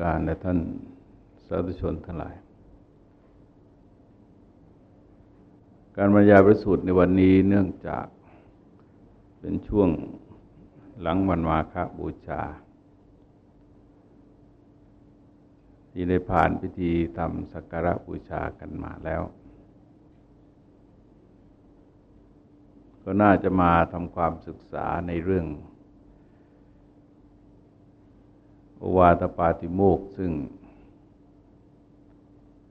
การและท่านสาธุชนทั้งหลาย การบรรยายประสูตรในวันนี้เนื่องจากเป็นช่วงหลังวันมาฆบูชา ที่ได้ผ่านพิธีทำสักการะบูชากันมาแล้ว ก็น่าจะมาทำความศึกษาในเรื่อง โอวาตปาติโมกซึ่ง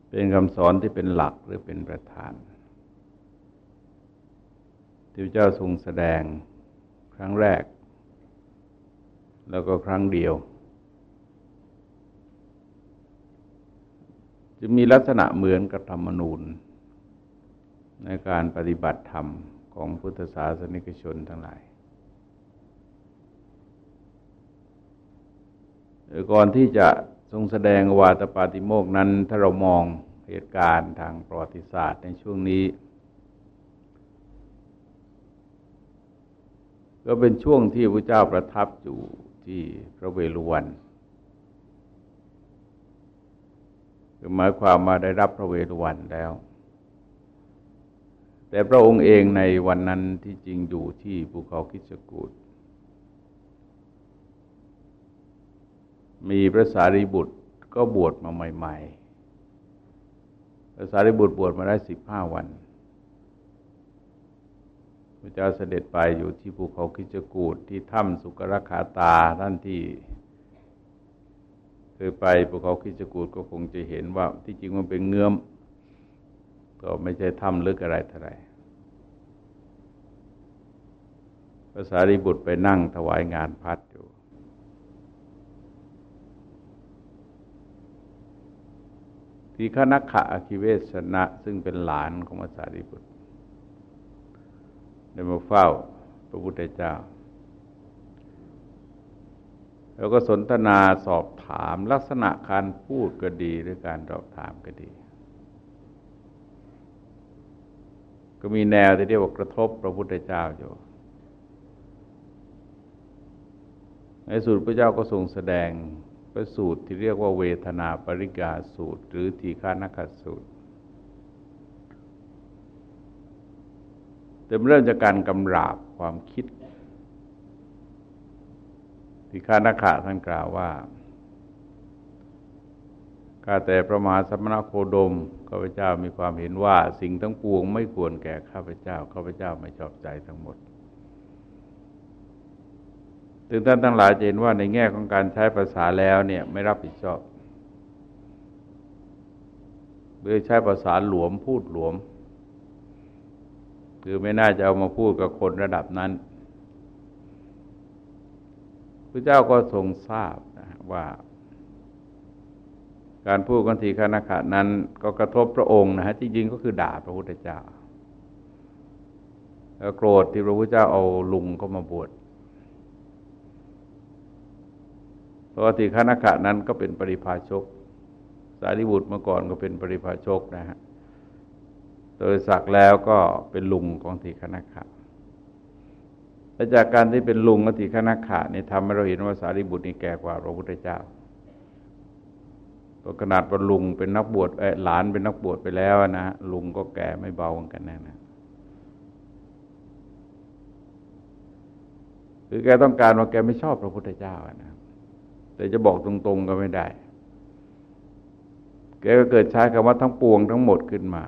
เป็นคำสอนที่เป็นหลักหรือเป็นประธาน ที่พระเจ้าทรงแสดงครั้งแรก แล้วก็ครั้งเดียว จะมีลักษณะเหมือนกับธรรมนูญ ในการปฏิบัติธรรมของพุทธศาสนิกชนทั้งหลาย ก่อนที่จะทรงแสดงวาตปาติโมกนั้น ถ้าเรามองเหตุการณ์ทางประวัติศาสตร์ในช่วงนี้ ก็เป็นช่วงที่พระเจ้าประทับอยู่ที่พระเวฬุวันคือหมายความมาได้รับพระเวฬุวันแล้ว แต่พระองค์เองในวันนั้นที่จริงอยู่ที่ภูเขาคิชกูด มีพระสารีบุตรก็บวชมาใหม่ ๆ พระสารีบุตรบวชมาได้สิบห้าวันพระเจ้าเสด็จไปอยู่ที่ภูเขาคิจกูดที่ถ้ำสุกรคาตาท่านที่เคยไปภูเขาคิจกูดก็คงจะเห็นว่าที่จริงมันเป็นเงื้อม ก็ไม่ใช่ถ้ำลึกอะไรเท่าไรพระสารีบุตรไปนั่งถวายงานพัดอยู่ ทีฆนักขะอคิเวสนะ ซึ่งเป็นหลานของพระสารีบุตรได้มาเฝ้าพระพุทธเจ้า แล้วก็สนทนาสอบถามลักษณะการพูดก็ดีหรือการสอบถามก็ดี ก็มีแนวที่เรียกว่ากระทบพระพุทธเจ้าอยู่ในสุดพระเจ้าก็ทรงแสดง พระสูตรที่เรียกว่าเวทนาปริกาสูตร หรือทีฆานักสูตร แต่เริ่มจากการกำราบความคิดทีฆานักขะท่านกล่าวว่าข้าแต่พระมหาสมณโคดมข้าพเจ้ามีความเห็นว่าสิ่งทั้งปวงไม่ควรแก่ข้าพเจ้าข้าพเจ้าไม่ชอบใจทั้งหมด ถึงท่านทั้งหลายจะเห็นว่าในแง่ของการใช้ภาษาแล้วเนี่ยไม่รับผิดชอบหรือใช้ภาษาหลวมพูดหลวม คือไม่น่าจะเอามาพูดกับคนระดับนั้นพระเจ้าก็ทรงทราบนะว่า การพูดกันทีคณะขะนั้น ก็กระทบพระองค์นะฮะจริงๆก็คือด่าพระพุทธเจ้าแล้วโกรธที่พระพุทธเจ้าเอาลุงก็มาบวช ปกติคณะขะนั้นก็เป็นปริพาชก สารีบุตรเมื่อก่อนก็เป็นปริพาชกนะฮะโดยศักแล้วก็เป็นลุงของทีคณะขะและจากการที่เป็นลุงของทีคณะขะนี่ทำให้เราเห็นว่าสารีบุตรนี่แก่กว่าพระพุทธเจ้าตัวขนาดว่าลุงเป็นนักบวชหลานเป็นนักบวชไปแล้วนะลุงก็แก่ไม่เบาเหมือนกันแน่นะคือแกต้องการว่าแกไม่ชอบพระพุทธเจ้านะ แต่จะบอกตรงๆก็ไม่ได้ แกก็เกิดใช้คำว่าทั้งปวงทั้งหมดขึ้นมา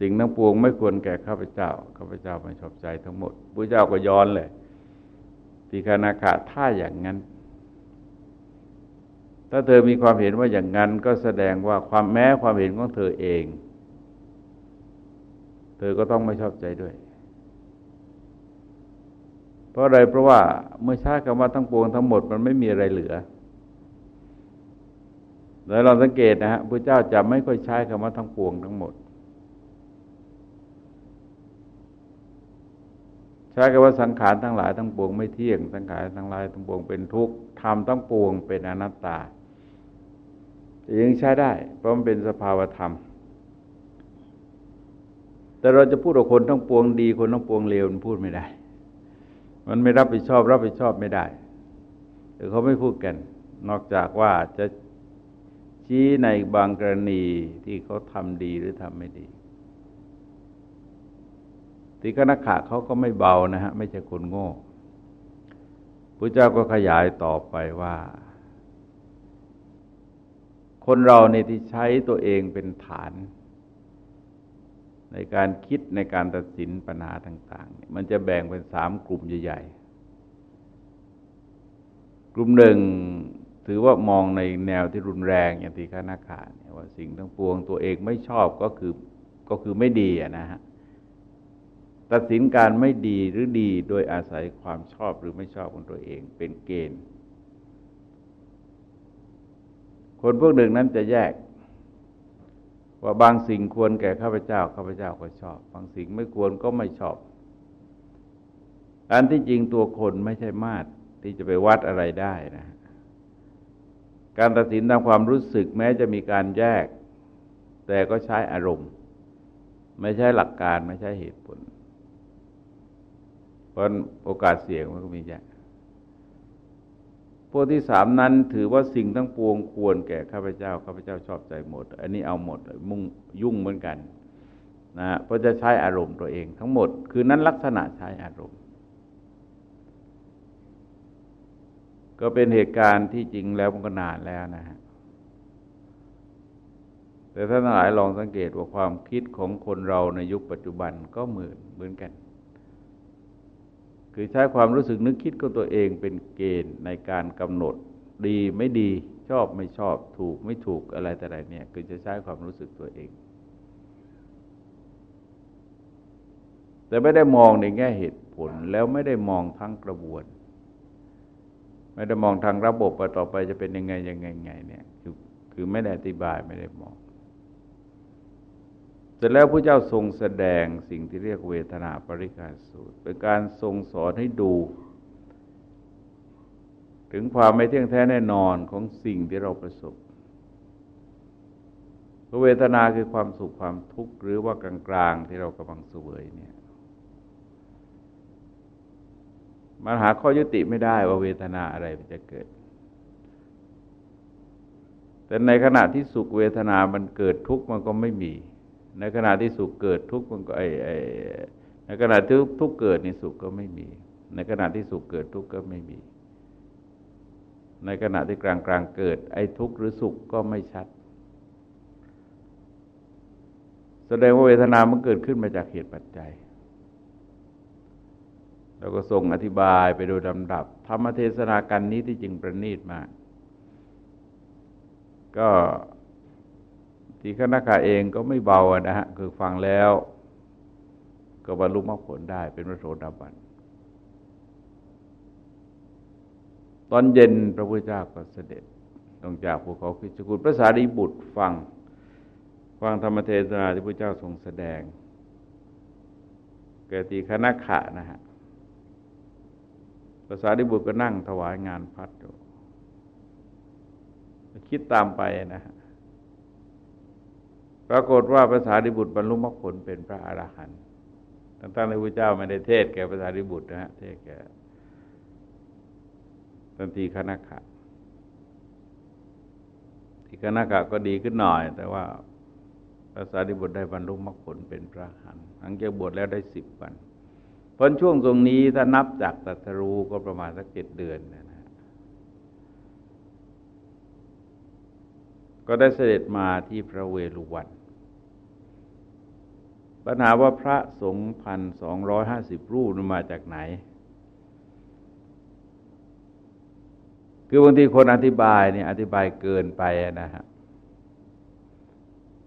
สิ่งทั้งปวงไม่ควรแก่ข้าพเจ้า ข้าพเจ้าไม่ชอบใจทั้งหมดพระเจ้าก็ย้อนเลยทีคณาคาถ้าอย่างนั้น ถ้าเธอมีความเห็นว่าอย่างนั้นก็แสดงว่าความแม้ความเห็นของเธอเอง เธอก็ต้องไม่ชอบใจด้วย เพราะอะไรเพราะว่าเมื่อใช้คำว่าทั้งปวงทั้งหมดมันไม่มีอะไรเหลือแล้วเราสังเกตนะฮะพระเจ้าจะไม่ค่อยใช้คำว่าทั้งปวงทั้งหมด ใช้คำว่าสังขารทั้งหลายทั้งปวงไม่เที่ยง สังขารทั้งหลายทั้งปวงเป็นทุกข์ทำทั้งปวงเป็นอนัตตายังใช้ได้ เพราะมันเป็นสภาวธรรม แต่เราจะพูดว่าคนทั้งปวงดีคนทั้งปวงเลวมันพูดไม่ได้ มันไม่รับผิดชอบ รับผิดชอบไม่ได้หรือเขาไม่พูดกัน นอกจากว่าจะชี้ในบางกรณีที่เขาทำดีหรือทำไม่ดีติกนักขะเขาก็ไม่เบานะฮะ ไม่ใช่คนโง่พระเจ้าก็ขยายต่อไปว่า คนเราในที่ใช้ตัวเองเป็นฐาน ในการคิดในการตัดสินปัญหาต่างๆ มันจะแบ่งเป็นสามกลุ่มใหญ่ๆ กลุ่มหนึ่งถือว่ามองในแนวที่รุนแรงอย่างที่ข้านาคาเนี่ยว่าสิ่งทั้งปวงตัวเองไม่ชอบก็คือก็คือไม่ดีนะฮะตัดสินการไม่ดีหรือดีโดยอาศัยความชอบหรือไม่ชอบของตัวเองเป็นเกณฑ์ คนพวกหนึ่งนั้นจะแยก ว่าบางสิ่งควรแก่ข้าพเจ้าข้าพเจ้าก็ชอบ บางสิ่งไม่ควรก็ไม่ชอบอันที่จริงตัวคนไม่ใช่มาตรที่จะไปวัดอะไรได้นะการตัดสินตามความรู้สึกแม้จะมีการแยก แต่ก็ใช้อารมณ์ ไม่ใช่หลักการไม่ใช่เหตุผล เพราะโอกาสเสี่ยงมันก็มีเยอะ พวกที่สามนั้นถือว่าสิ่งทั้งปวงควรแก่ข้าพเจ้าข้าพเจ้าชอบใจหมด อันนี้เอาหมดมุ่งยุ่งเหมือนกันนะเพราะจะใช้อารมณ์ตัวเองทั้งหมด คือนั้นลักษณะใช้อารมณ์ ก็เป็นเหตุการณ์ที่จริงแล้วมันก็นานแล้วนะฮะแต่ท่านหลายลองสังเกตว่าความคิดของคนเราในยุคปัจจุบันก็เหมือนเหมือนกัน คือใช้ความรู้สึกนึกคิดของตัวเองเป็นเกณฑ์ในการกำหนดดีไม่ดีชอบไม่ชอบถูกไม่ถูกอะไรแต่ไรเนี่ยคือจะใช้ความรู้สึกตัวเอง แต่ไม่ได้มองในแง่เหตุผลแล้วไม่ได้มองทั้งกระบวน ไม่ได้มองทางระบบไปต่อไปจะเป็นยังไงยังไงไงเนี่ยคือคือไม่ได้อธิบายไม่ได้มอง ร็จแล้วพระเจ้าทรงแสดงสิ่งที่เรียกเวทนาปริการสูตร เป็นการทรงสอนให้ดู ถึงความไม่เที่ยงแท้แน่นอนของสิ่งที่เราประสบเวทนาคือความสุขความทุกข์หรือว่ากลางๆที่เรากำลังสวยเนี่ยมันหาข้อยุติไม่ได้ว่าเวทนาอะไรมันจะเกิด แต่ในขณะที่สุขเวทนามันเกิดทุกข์มันก็ไม่มี ในขณะที่สุขเกิดทุกข์มันก็ไอไอในขณะที่ทุกข์เกิดในสุขก็ไม่มี ในขณะที่สุขเกิดทุกข์ก็ไม่มี ในขณะที่กลางกลางเกิด ไอ้ทุกข์หรือสุขก็ไม่ชัด แสดงว่าเวทนามันเกิดขึ้นมาจากเหตุปัจจัยเราก็ส่งอธิบายไปโดยลำดับ ธรรมเทศนากันนี้ที่จริงประณีตมาก ก็ ที่คณะกาเองก็ไม่เบานะฮะคือฟังแล้ว ก็บรรลุมรรคผลได้เป็นพระโสดาบันตอนเย็นพระพุทธเจ้าก็เสด็จลงจากภูเขาคิจกุฎพระสารีบุตรฟังฟังธรรมเทศนาที่พระเจ้าทรงแสดง เกิดตีคณะขะนะฮะภาษาดิบุตรก็นั่งถวายงานพัดอยู่คิดตามไปนะฮะ ปรากฏว่าภาษาดิบุตรบรรลุมรรคผลเป็นพระอรหันต์ตั้งแต่พระเจ้าไม่ได้เทศแก่ภาษาดิบุตรนะฮะเทศแก่ตันทีคณะขะทีคณะขะก็ดีขึ้นหน่อย แต่ว่าภาษาดิบุตรได้บรรลุมรรคผลเป็นพระอรหันต์หลังจากบวชแล้วได้สิบวันพอช่วงตรงนี้ถ้านับจากตัทรูก็ประมาณสักเจ็ดเดือนนะฮะ ก็ได้เสด็จมาที่พระเวรุวันปัญหาว่าพระสงฆ์พันสองร้อยห้าสิบรูปมาจากไหน คือบางทีคนอธิบายเนี่ยอธิบายเกินไปนะฮะ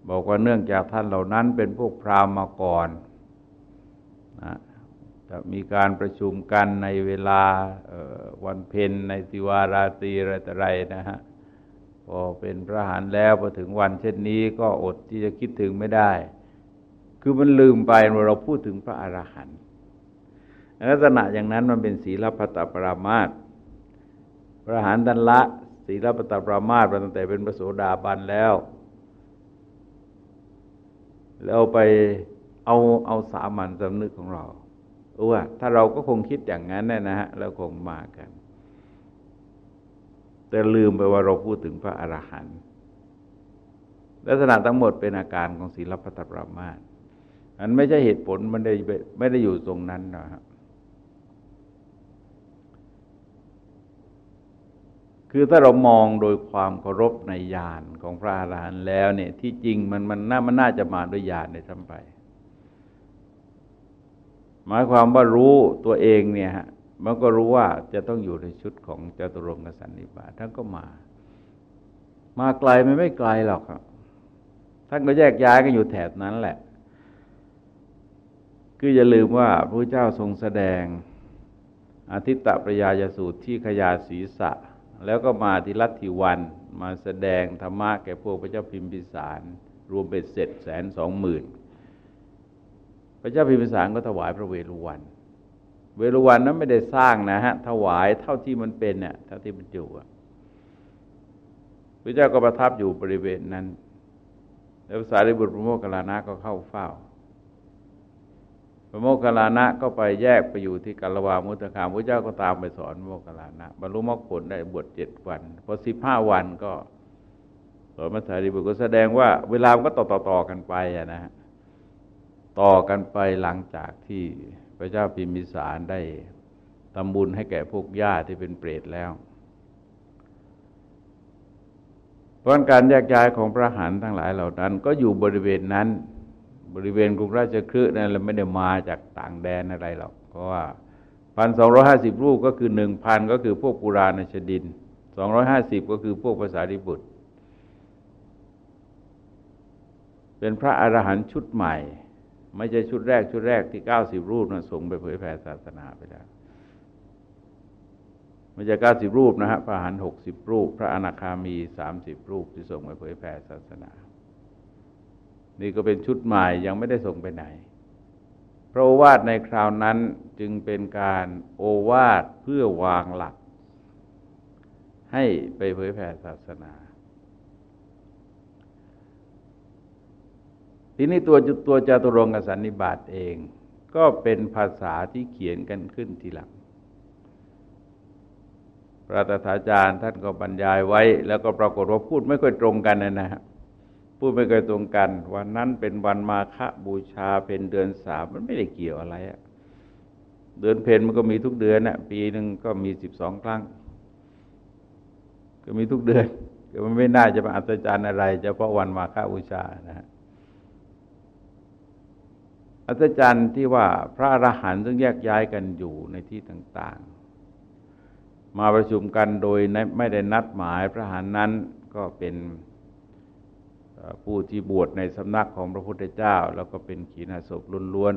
บอกว่าเนื่องจากท่านเหล่านั้นเป็นพวกพราหมณ์มาก่อนนะจะมีการประชุมกันในเวลาวันเพ็ญในติวาราตรีอะไรต่ออะไรนะฮะ พอเป็นพระหานแล้วพอถึงวันเช่นนี้ก็อดที่จะคิดถึงไม่ได้ คือมันลืมไปว่าเราพูดถึงพระอรหันต์ลักษณะอย่างนั้นมันเป็นศีลพัตปรามาตพระหันตันละศีลพัตปรามาตตั้งแต่เป็นพระโสดาบันแล้ว แล้วไปเอาเอาสามัญสำนึกของเราว่าถ้าเราก็คงคิดอย่างนั้นแน่นะฮะแล้วคงมากัน แต่ลืมไปว่าเราพูดถึงพระอรหันต์ลักษณะทั้งหมดเป็นอาการของศีลพัตปรามาสอันไม่ใช่เหตุผลมันได้ไม่ได้อยู่ตรงนั้นนะครับคือถ้าเรามองโดยความเคารพในญาณของพระอรหันต์แล้วเนี่ย ที่จริงมันมันน่ามันน่าจะมาด้วยญาณในทั้งไป หมายความว่ารู้ตัวเองเนี่ยฮะ มันก็รู้ว่าจะต้องอยู่ในชุดของจตุรงกสันนิบาตท่านก็มา มาไกลไม่ไม่ไกลหรอกครับ ท่านก็แยกย้ายกันอยู่แถบนั้นแหละ คืออย่าลืมว่าพระเจ้าทรงแสดงอาทิตตประยายสูตรที่ขยาศีษะแล้วก็มาที่ลัทธิวัน มาแสดงธรรมะแก่พวกพระเจ้าพิมพิสาร รวมเป็นเสร็จแสนสองหมื่นพระเจ้าพิมพิสารก็ถวายพระเวรุวันเเวรุวันนั้นไม่ได้สร้างนะฮะ ถวายเท่าที่มันเป็นเนี่ยเท่าที่มันอยู่พระเจ้าก็ประทับอยู่บริเวณนั้น แล้วสารีบุตรพระโมคคัลลานะก็เข้าเฝ้า พระโมคคัลลานะก็ไปแยกไปอยู่ที่กาลวามุตคามพระเจ้าก็ตามไปสอนพระโมคคัลลานะบรรลุมรรคผลได้บวชเจ็ดวันพอสิบห้าวันก็สอนมาสารีบุตรก็แสดงว่า เวลามันก็ต่อต่อต่อกันไปนะฮะต่อกันไปหลังจากที่ พระเจ้าพิมพิสารได้ทำบุญให้แก่พวกญาติที่เป็นเปรตแล้ว เพราะการแยกย้ายของพระหันทั้งหลายเหล่านั้น ก็อยู่บริเวณนั้น บริเวณกรุงราชคฤห์นั่นเราไม่ได้มาจากต่างแดนอะไรหรอก เพราะว่าพันสองร้อยห้าสิบรูปก็คือหนึ่งพันก็คือพวกปุราณชดินสองร้อยห้าสิบก็คือพวกภาษาดิบุตร เป็นพระอรหันต์ชุดใหม่ ไม่ใช่ชุดแรกชุดแรกที่เก้าสิบรูปนะส่งไปเผยแผ่ศาสนาไปแล้วไม่ใช่เก้าสิบรูปนะฮะพระหันหกสิบรูป พระอนาคามีสามสิบรูปที่ส่งไปเผยแผ่ศาสนา นี่ก็เป็นชุดใหม่ยังไม่ได้ส่งไปไหน พระโอวาทในคราวนั้นจึงเป็นการโอวาทเพื่อวางหลัก ให้ไปเผยแผ่ศาสนา ทีนี้ตัวตัวจตุรงกสันนิบาตเอง ก็เป็นภาษาที่เขียนกันขึ้นทีหลัง พระตถาจารย์ท่านก็บรรยายไว้ แล้วก็ปรากฏว่าพูดไม่ค่อยตรงกันนะฮะพูดไม่เคยตรงกัน วันนั้นเป็นวันมาฆบูชาเป็นเดือนสามมันไม่ได้เกี่ยวอะไรอะเดือนเพนมันก็มีทุกเดือนนะปีหนึ่งก็มีสิบสองครั้ง ก็มีทุกเดือนก็มันไม่น่าจะมาอัศจรรย์อะไรเฉพาะวันมาฆบูชานะฮะ อัศจรรย์ที่ว่าพระอรหันต์ซึ่งแยกย้ายกันอยู่ในที่ต่างๆ มาประชุมกันโดยไม่ได้นัดหมายพระหันนั้นก็เป็นผู้ที่บวชในสำนักของพระพุทธเจ้า แล้วก็เป็นขีณาศพล้วน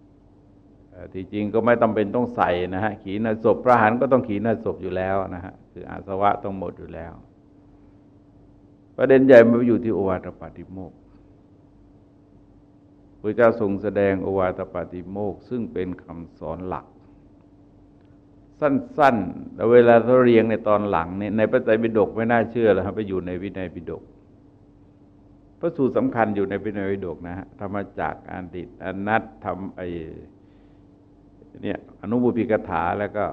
ๆที่จริงก็ไม่ต้องเป็นต้องใส่นะฮะขีณาศพพระหันก็ต้องขีณาศพอยู่แล้วนะฮะคืออาสวะต้องหมดอยู่แล้ว ประเด็นใหญ่มันอยู่ที่โอวาทปาติโมก พระเจ้าทรงแสดงโอวาทปาติโมกซึ่งเป็นคำสอนหลัก สั้นๆแล้วเวลาเราเรียงในตอนหลังเนี่ยในพระไตรปิฎกไม่น่าเชื่อเลยครับไปอยู่ในวินัยปิฎกพระสูตรสำคัญอยู่ในปิณวิโดกนะฮะธรรมจักอันติอนัตทำไอเนี่ยอนุบุพิกถาแล้วก็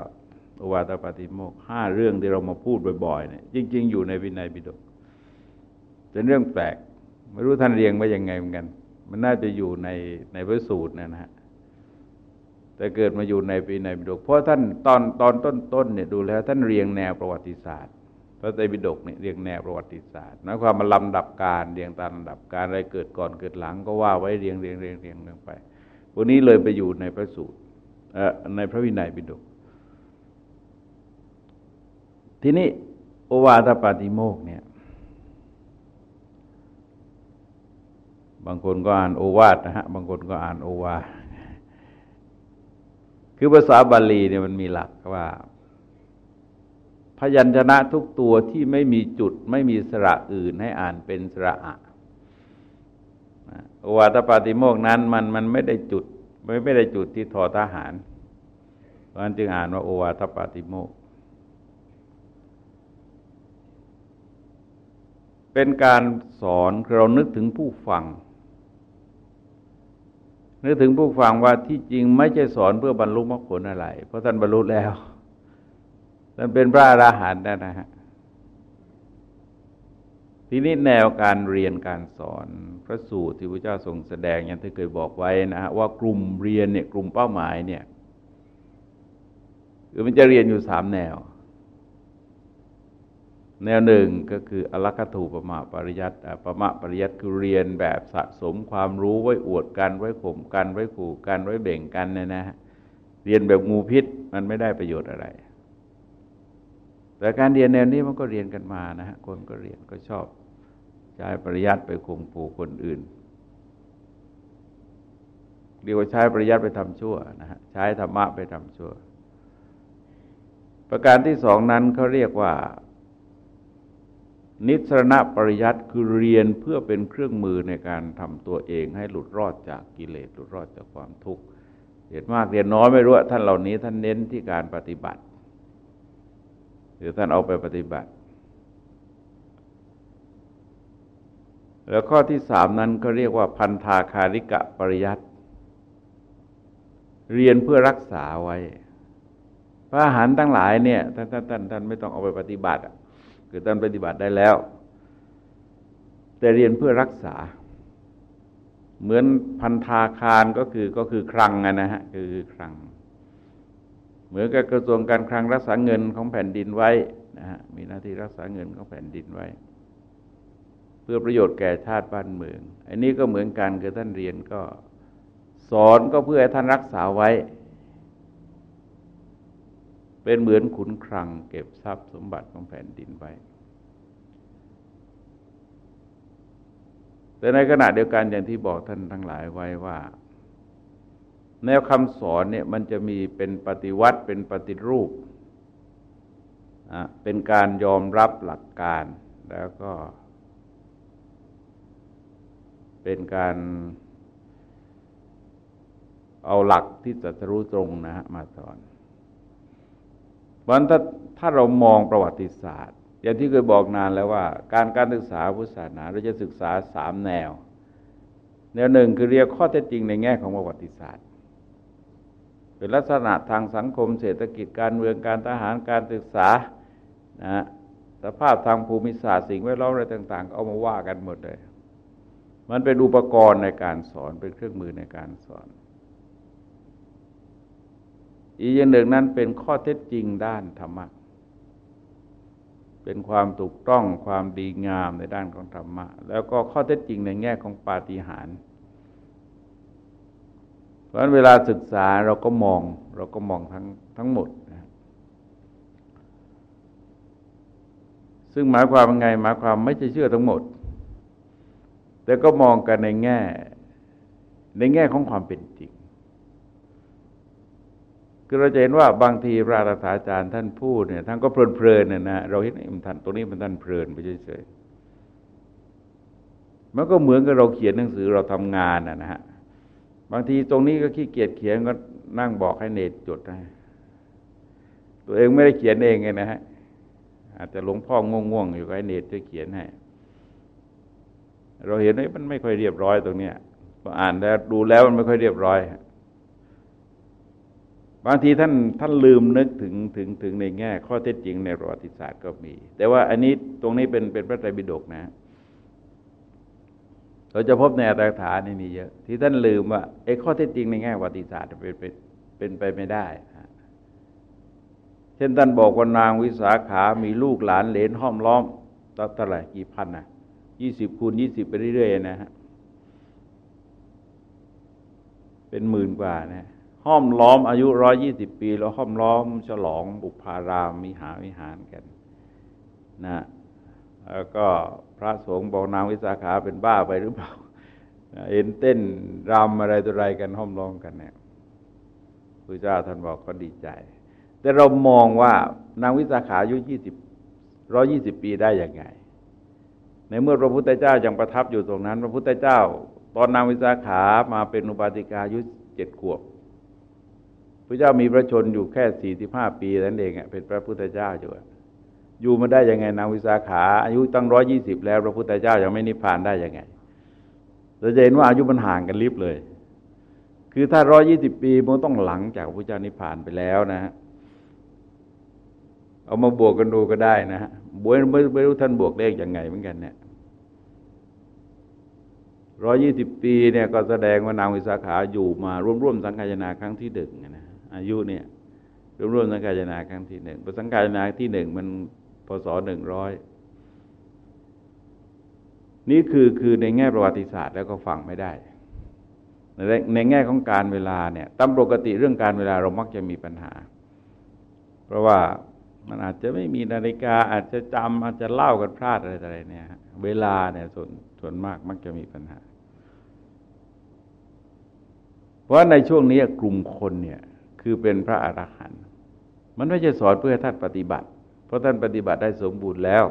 อวาตปฏิโมกห้าเรื่องที่เรามาพูดบ่อยๆเนี่ยจริง ๆ อยู่ในวินัยปิฎกเป็นเรื่องแปลกไม่รู้ท่านเรียงไว้ยังไงเหมือนกัน มันน่าจะอยู่ในในพระสูตรนะฮะแต่เกิดมาอยู่ในปีในปิฎกเพราะท่านตอนตอนต้นๆเนี่ยดูแล้ว ท่านเรียงแนวประวัติศาสตร์พระไตรปิฎกเนี่ยเรียงแนวประวัติศาสตร์นะความมาลำดับการเรียงตามลำดับการอะไรเกิดก่อนเกิดหลังก็ว่าไว้เรียงเรียงเรียงเรียงเรียงไปพวกนี้เลยไปอยู่ในพระสูตรในพระวินัยปิฎกทีนี้โอวาทปาติโมกเนี่ย บางคนก็อ่านโอวาทนะฮะบางคนก็อ่านโอวา คือภาษาบาลีเนี่ยมันมีหลักว่า พยัญชนะทุกตัวที่ไม่มีจุดไม่มีสระอื่นให้อ่านเป็นสระอะโอวาทปาติโมกนั้นมันมันไม่ได้จุดไม่ไม่ได้จุดที่ทอทหาร เพราะนั้นจึงอ่านว่าโอวาทปาติโมกเป็นการสอนเรานึกถึงผู้ฟัง นึกถึงผู้ฟังว่าที่จริงไม่ใช่สอนเพื่อบรรลุมรรคผลอะไร เพราะท่านบรรลุแล้วท่านเป็นพระอราหันต์นะฮะทีนี้แนวการเรียนการสอนพระสูตรที่พระเจ้าทรงแสดงอย่างที่เคยบอกไว้นะฮะว่ากลุ่มเรียนเนี่ยกลุ่มเป้าหมายเนี่ยคือมันจะเรียนอยู่สามแนว แนวหนึ่งก็คืออลัคถูปมาปริยัติปมะปริยัติคือเรียนแบบสะสมความรู้ไว้อวดกันไว้ข่มกันไว้ขู่กันไว้เบ่งกันเนี่ยนะฮะเรียนแบบงูพิษมันไม่ได้ประโยชน์อะไร แต่การเรียนแนวนี้มันก็เรียนกันมานะฮะคนก็เรียนก็ชอบใช้ปริยัติไปข่มขู่คนอื่นเรียกว่าใช้ปริยัติไปทำชั่วนะฮะใช้ธรรมะไปทำชั่ว ประการที่สองนั้นเขาเรียกว่า นิสรณปริยัติคือเรียนเพื่อเป็นเครื่องมือในการทำตัวเองให้หลุดรอดจากกิเลสหลุดรอดจากความทุกข์เรียนมากเรียนน้อยไม่รู้ท่านเหล่านี้ท่านเน้นที่การปฏิบัติหรือท่านเอาไปปฏิบัติ แล้วข้อที่สามนั้นก็เรียกว่าพันธาคาริกะปริยัติเรียนเพื่อรักษาไว้ พระอาหารทั้งหลายเนี่ยท่านท่านท่านท่านไม่ต้องเอาไปปฏิบัติ คือท่านปฏิบัติได้แล้ว แต่เรียนเพื่อรักษา เหมือนพันธาคารก็คือก็คือคลังนะฮะคือคลัง เหมือนกับกระทรวงการคลังรักษาเงินของแผ่นดินไว้นะฮะมีหน้าที่รักษาเงินของแผ่นดินไว้ เพื่อประโยชน์แก่ชาติบ้านเมือง อันนี้ก็เหมือนกันคือท่านเรียนก็สอนก็เพื่อให้ท่านรักษาไว้ เป็นเหมือนขุนคลังเก็บทรัพย์สมบัติของแผ่นดินไว้ แต่ในขณะเดียวกันอย่างที่บอกท่านทั้งหลายไว้ว่า แนวคำสอนเนี่ยมันจะมีเป็นปฏิวัติเป็นปฏิรูป เป็นการยอมรับหลักการแล้วก็ เป็นการเอาหลักที่จะรู้ตรงนะฮะมาสอน วันถ้าถ้าเรามองประวัติศาสตร์ อย่างที่เคยบอกนานแล้วว่า การการศึกษาพุทธศาสนาเราจะศึกษาสามแนว แนวหนึ่งคือเรียกข้อเท็จจริงในแง่ของประวัติศาสตร์เป็นลักษณะทางสังคมเศรษฐกิจการเมืองการทหารการศึกษานะสภาพทางภูมิศาสตร์สิ่งแวดล้อมอะไรต่างๆ เอามาว่ากันหมดเลย มันเป็นอุปกรณ์ในการสอนเป็นเครื่องมือในการสอน อีกอย่างหนึ่งนั้นเป็นข้อเท็จจริงด้านธรรมะ เป็นความถูกต้องความดีงามในด้านของธรรมะ แล้วก็ข้อเท็จจริงในแง่ของปาฏิหาริย์เพราะฉะนั้นเวลาศึกษาเราก็มองเราก็มองทั้งทั้งหมดนะซึ่งหมายความว่าไงหมายความไม่ใช่เชื่อทั้งหมด แต่ก็มองกันในแง่ ในแง่ของความเป็นจริง คือเราจะเห็นว่าบางทีพระราชาจารย์ท่านพูดเนี่ยท่านก็เพลินๆเนี่ยนะเราเห็นมันท่านตรงนี้มันท่านเพลินไปเฉยๆมันก็เหมือนกับเราเขียนหนังสือเราทำงานนะฮะบางทีตรงนี้ก็ขี้เกียจเขียนก็นั่งบอกให้เนตจดให้ตัวเองไม่ได้เขียนเองไงนะฮะอาจจะหลวงพ่อง่วงๆอยู่กับให้เนตจะเขียนให้เราเห็นว่ามันไม่ค่อยเรียบร้อยตรงเนี้ยพออ่านแล้วดูแล้วมันไม่ค่อยเรียบร้อย บางทีท่านท่านลืมนึกถึงถึงถึงในแง่ ข้อเท็จจริงในประวัติศาสตร์ก็มี แต่ว่าอันนี้ตรงนี้เป็นเป็นพระไตรปิฎกนะเราจะพบในอัตถกถานี่มีเยอะที่ท่านลืมว่าไอ้ข้อเท็จจริงในแง่ประวัติศาสตร์เป็นเป็นเป็นไปไม่ได้เช่นท่านบอกว่านางวิสาขามีลูกหลานเหลนห้อมล้อมตัเท่าไหร่กี่พันนะยี่สิบคูณยี่สิบไปเรื่อยๆนะฮะเป็นหมื่นกว่านะ ห้อมล้อมอายุร้อยี่สิบปี แล้วห้อมล้อม ฉลองบุพารามมีหาวิหารกันนะแล้วก็พระสงฆ์บอกนางวิสาขาเป็นบ้าไปหรือเปล่าเห็นเต้นรำอะไรตัวไรกันห้อมร้องกันเนี่ยพระเจ้าท่านบอกก็ดีใจ แต่เรามองว่านางวิสาขาอายุยี่สิบร้อยี่สิบปีได้ยังไง ในเมื่อพระพุทธเจ้ายังประทับอยู่ตรงนั้น พระพุทธเจ้า ตอนนางวิสาขามาเป็นอุบาติกาอายุเจ็ดขวบ พระเจ้ามีพระชนอยู่แค่สี่สิบห้าปีนั่นเองเป็นพระพุทธเจ้าอยู่อยู่มาได้ยังไงนางวิสาขาอายุตั้งร้อยี่สิบแล้วพระพุทธเจ้ายังไม่นิพพานได้ยังไงเราจะเห็นว่าอายุมันห่างกันลิบเลย คือถ้าร้อยี่สิบปีมันต้องหลังจากพระพุทธเจ้านิพพานไปแล้วนะฮะเอามาบวกกันดูก็ได้นะฮะบวกไม่ไม่รู้ท่านบวกเลขยังไงเหมือนกันเนี่ยร้อยี่สิบปีเนี่ยก็แสดงว่านางวิสาขาอยู่มาร่วมๆสังกายนาครั้งที่หนึ่งนะ อายุเนี่ยร่วมสังกายนาครั้งที่หนึ่งสังกายนาที่หนึ่งมันพศหนึ่งร้อยนี่คือคือในแง่ประวัติศาสตร์แล้วก็ฟังไม่ได้ ในในแง่ของการเวลาเนี่ยตามปกติเรื่องการเวลาเรามักจะมีปัญหา เพราะว่ามันอาจจะไม่มีนาฬิกาอาจจะจำอาจจะเล่ากันพลาดอะไรอะไรเนี่ยเวลาเนี่ยส่วนส่วนมากมักจะมีปัญหา เพราะในช่วงนี้กลุ่มคนเนี่ย คือเป็นพระอรหันต์มันไม่ใช่สอนเพื่อท่านปฏิบัติ เพราะท่านปฏิบัติได้สมบูรณ์แล้ว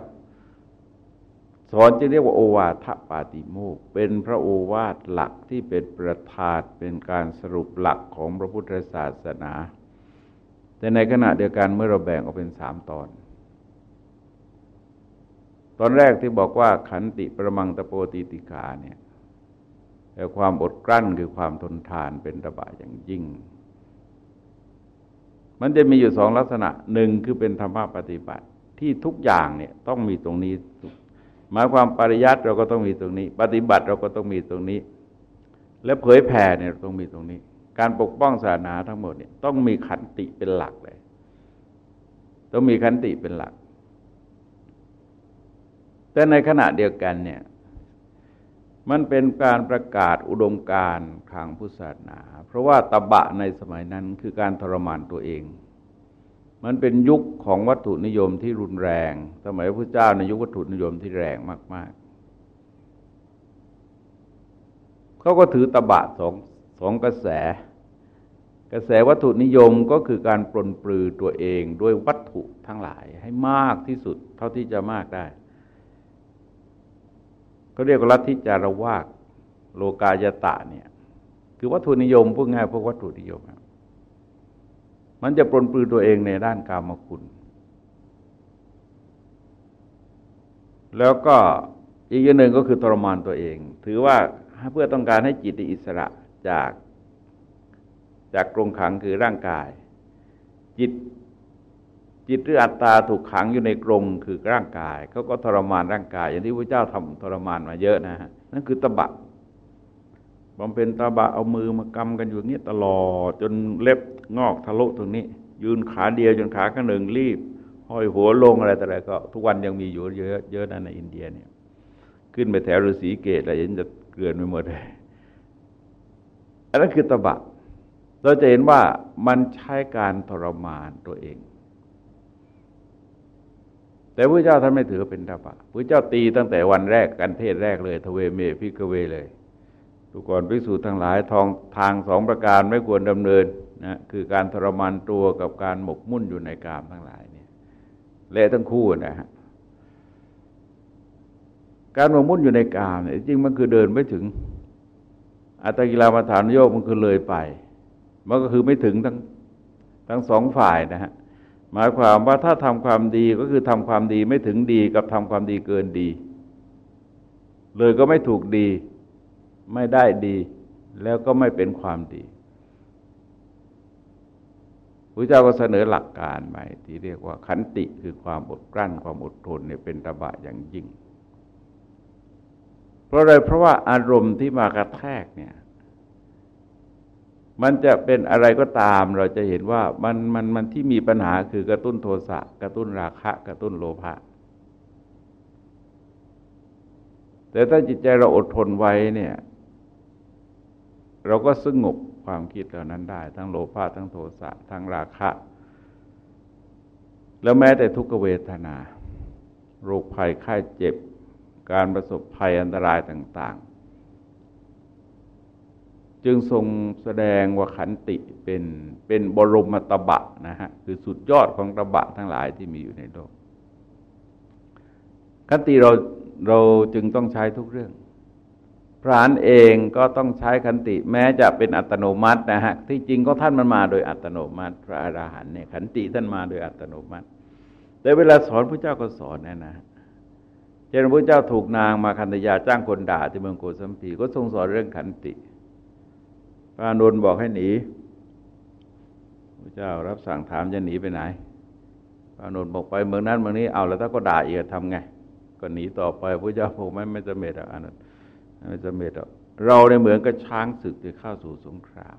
สอนจะเรียกว่าโอวาทปาติโมกเป็นพระโอวาทหลักที่เป็นประธานเป็นการสรุปหลักของพระพุทธศาสนา แต่ในขณะเดียวกันเมื่อเราแบ่งออกเป็นสามตอน ตอนแรกที่บอกว่าขันติประมังตะโปติติกาเนี่ยแต่ความอดกลั้นคือความทนทานเป็นระบาอย่างยิ่ง มันจะมีอยู่สองลักษณะหนึ่งคือเป็นธรรมะปฏิบัติที่ทุกอย่างเนี่ยต้องมีตรงนี้ หมายความปริยัติเราก็ต้องมีตรงนี้ ปฏิบัติเราก็ต้องมีตรงนี้ และเผยแผ่เนี่ยต้องมีตรงนี้ การปกป้องศาสนาทั้งหมดเนี่ยต้องมีขันติเป็นหลักเลย ต้องมีขันติเป็นหลัก แต่ในขณะเดียวกันเนี่ย มันเป็นการประกาศอุดมการทางพุทธศาสนา เพราะว่าตบะในสมัยนั้นคือการทรมานตัวเอง มันเป็นยุคของวัตถุนิยมที่รุนแรง สมัยพระเจ้าในยุควัตถุนิยมที่แรงมากๆเขาก็ถือตบะสองสองกระแส กระแสวัตถุนิยมก็คือการปลนปลือตัวเองด้วยวัตถุทั้งหลายให้มากที่สุดเท่าที่จะมากได้ เขาเรียกว่าลัทธิจารวากโลกายตะเนี่ย คือวัตถุนิยมพูดง่ายพวกวัตถุนิยม มันจะปลนปลือตัวเองในด้านกามคุณ แล้วก็อีกอย่างหนึ่งก็คือทรมานตัวเอง ถือว่าเพื่อต้องการให้จิตอิสระจากจากกรงขังคือร่างกาย จิต จิตหรืออัตตาถูกขังอยู่ในกรงคือร่างกายเขาก็ทรมานร่างกาย อย่างที่พระเจ้าทำทรมานมาเยอะนะฮะนั่นคือตบะบำเพ็ญตบะเอามือมากำกันอยู่อย่างนี้ตลอดจนเล็บงอกทะลุตรงนี้ ยืนขาเดียวจนขาข้างหนึ่งลีบ ห้อยหัวลงอะไรแต่อะไรก็ ทุกวันยังมีอยู่เยอะเยอะนะในอินเดียเนี่ย ขึ้นไปแถวฤๅษีเกศอะไรยันจะเกลื่อนไปหมดเลยอันนั้นคือตบะ เราจะเห็นว่ามันใช้การทรมานตัวเอง แต่พระเจ้าท่านไม่ถือเป็นตบะพระเจ้าตีตั้งแต่วันแรกกัณฑ์เทศน์แรกเลย ทเวเม ภิกขเวเลยทุกคนพิสูจน์ทั้งหลายทองทางสองประการไม่ควรดำเนินนะคือการทรมานตัวกับการหมกมุ่นอยู่ในกามทั้งหลายเนี่ยเละทั้งคู่นะฮะการหมกมุ่นอยู่ในกามเนี่ยจริงมันคือเดินไม่ถึง อัตกิลามาฐานโยกมันคือเลยไป มันก็คือไม่ถึงทั้งทั้งสองฝ่ายนะฮะ มายความว่าถ้าทำความดีก็คือทำความดีไม่ถึงดีกับทำความดีเกินดี เลยก็ไม่ถูกดี ไม่ได้ดี แล้วก็ไม่เป็นความดีพระเจ้าก็เสนอหลักการใหม่ที่เรียกว่าขันติคือความอดกลั้นความอดทนเนี่ยเป็นตบะอย่างยิ่ง เพราะอะไรเพราะว่าอารมณ์ที่มากระแทกเนี่ย มันจะเป็นอะไรก็ตามเราจะเห็นว่ามันมันมันที่มีปัญหาคือกระตุ้นโทสะกระตุ้นราคะ กระตุ้นโลภะแต่ถ้าจิตใจเราอดทนไว้เนี่ย เราก็สงบความคิดเหล่านั้นได้ ทั้งโลภะทั้งโทสะทั้งราคะ แล้วแม้แต่ทุกขเวทนา โรคภัยไข้เจ็บ การประสบภัยอันตรายต่าง ๆ จึงทรงแสดงว่าขันติเป็นเป็นบรมตบะนะฮะคือสุดยอดของตบะทั้งหลายที่มีอยู่ในโลกขันติเราเราจึงต้องใช้ทุกเรื่อง พระานเองก็ต้องใช้ขันติ แม้จะเป็นอัตโนมัตินะฮะที่จริงก็ท่านมันมาโดยอัตโนมัติ พระอราหันต์เนี่ยขันติท่านมาโดยอัตโนมัติ แต่เวลาสอนพระเจ้าก็สอนนะนะเช่นพระเจ้าถูกนางมาคันธยาจ้างคนด่าที่เมืองโกสัมพีก็ทรงสอนเรื่องขันติ พระอนุนบอกให้หนีพระเจ้ารับสั่งถามจะหนีไปไหน พระนนท์บอกไปเมืองนั้นเมืองนี้เอาแล้วถ้าก็ด่าอีกทำไง ก็หนีต่อไปพระเจ้าบอกไม่ไม่จะเม็ดอะอานนท์ไม่จะเม็ดอะเราในเหมือนกับช้างศึกที่เข้าสู่สงคราม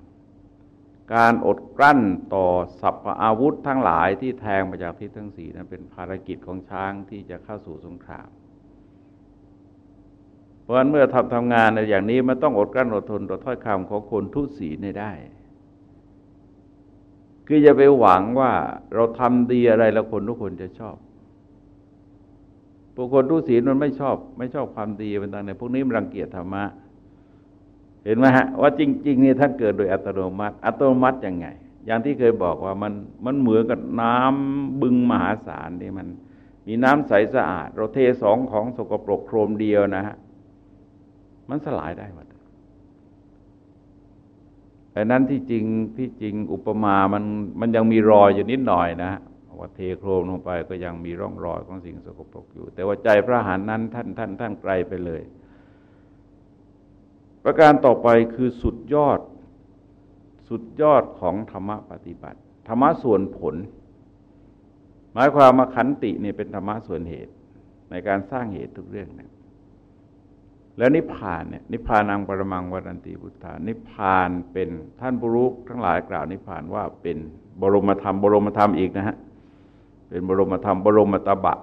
การอดกลั้นต่อสัพพอาวุธทั้งหลายที่แทงมาจากทิศทั้งสี่นั้นเป็นภารกิจของช้างที่จะเข้าสู่สงคราม เพราะฉะนั้นเมื่อทำทำงานในอย่างนี้มันต้องอดกลั้นอดทนต่อถ้อยคำของคนทุศีนได้ คืออย่าไปหวังว่าเราทำดีอะไรแล้วคนทุกคนจะชอบบุคคลทุศีลมันไม่ชอบ ไม่ชอบความดีเป็นต่างในพวกนี้มันรังเกียจธรรมะ เห็นไหมฮะว่าจริง ๆ นี่ท่านเกิดโดยอัตโนมัติ อัตโนมัติยังไง อย่างที่เคยบอกว่ามันมันเหมือนกับน้ำบึงมหาศาลนี่มัน มีน้ำใสสะอาด เราเทสองของสกปรกโครมเดียวนะฮะ มันสลายได้หมดแต่นั้นที่จริงที่จริงอุปมามันมันยังมีรอยอยู่นิดหน่อยนะว่าเทโครมลงไปก็ยังมีร่องรอยของสิ่งสกปรกอยู่ แต่ว่าใจพระหานนั้นท่านท่านท่านไกลไปเลย ประการต่อไปคือสุดยอด สุดยอดของธรรมปฏิบัติ ธรรมะส่วนผล หมายความมาขันติเนี่ยเป็นธรรมะส่วนเหตุ ในการสร้างเหตุทุกเรื่องนะ แล้วนิพพานเนี่ยนิพพานังปรมังวัันติพุทธานิพพานเป็นท่านบุรุษทั้งหลายกล่าวนิพพานว่าเป็นบรมธรรม บรมธรรมอีกนะฮะเป็นบรมธรรม บรมตบะ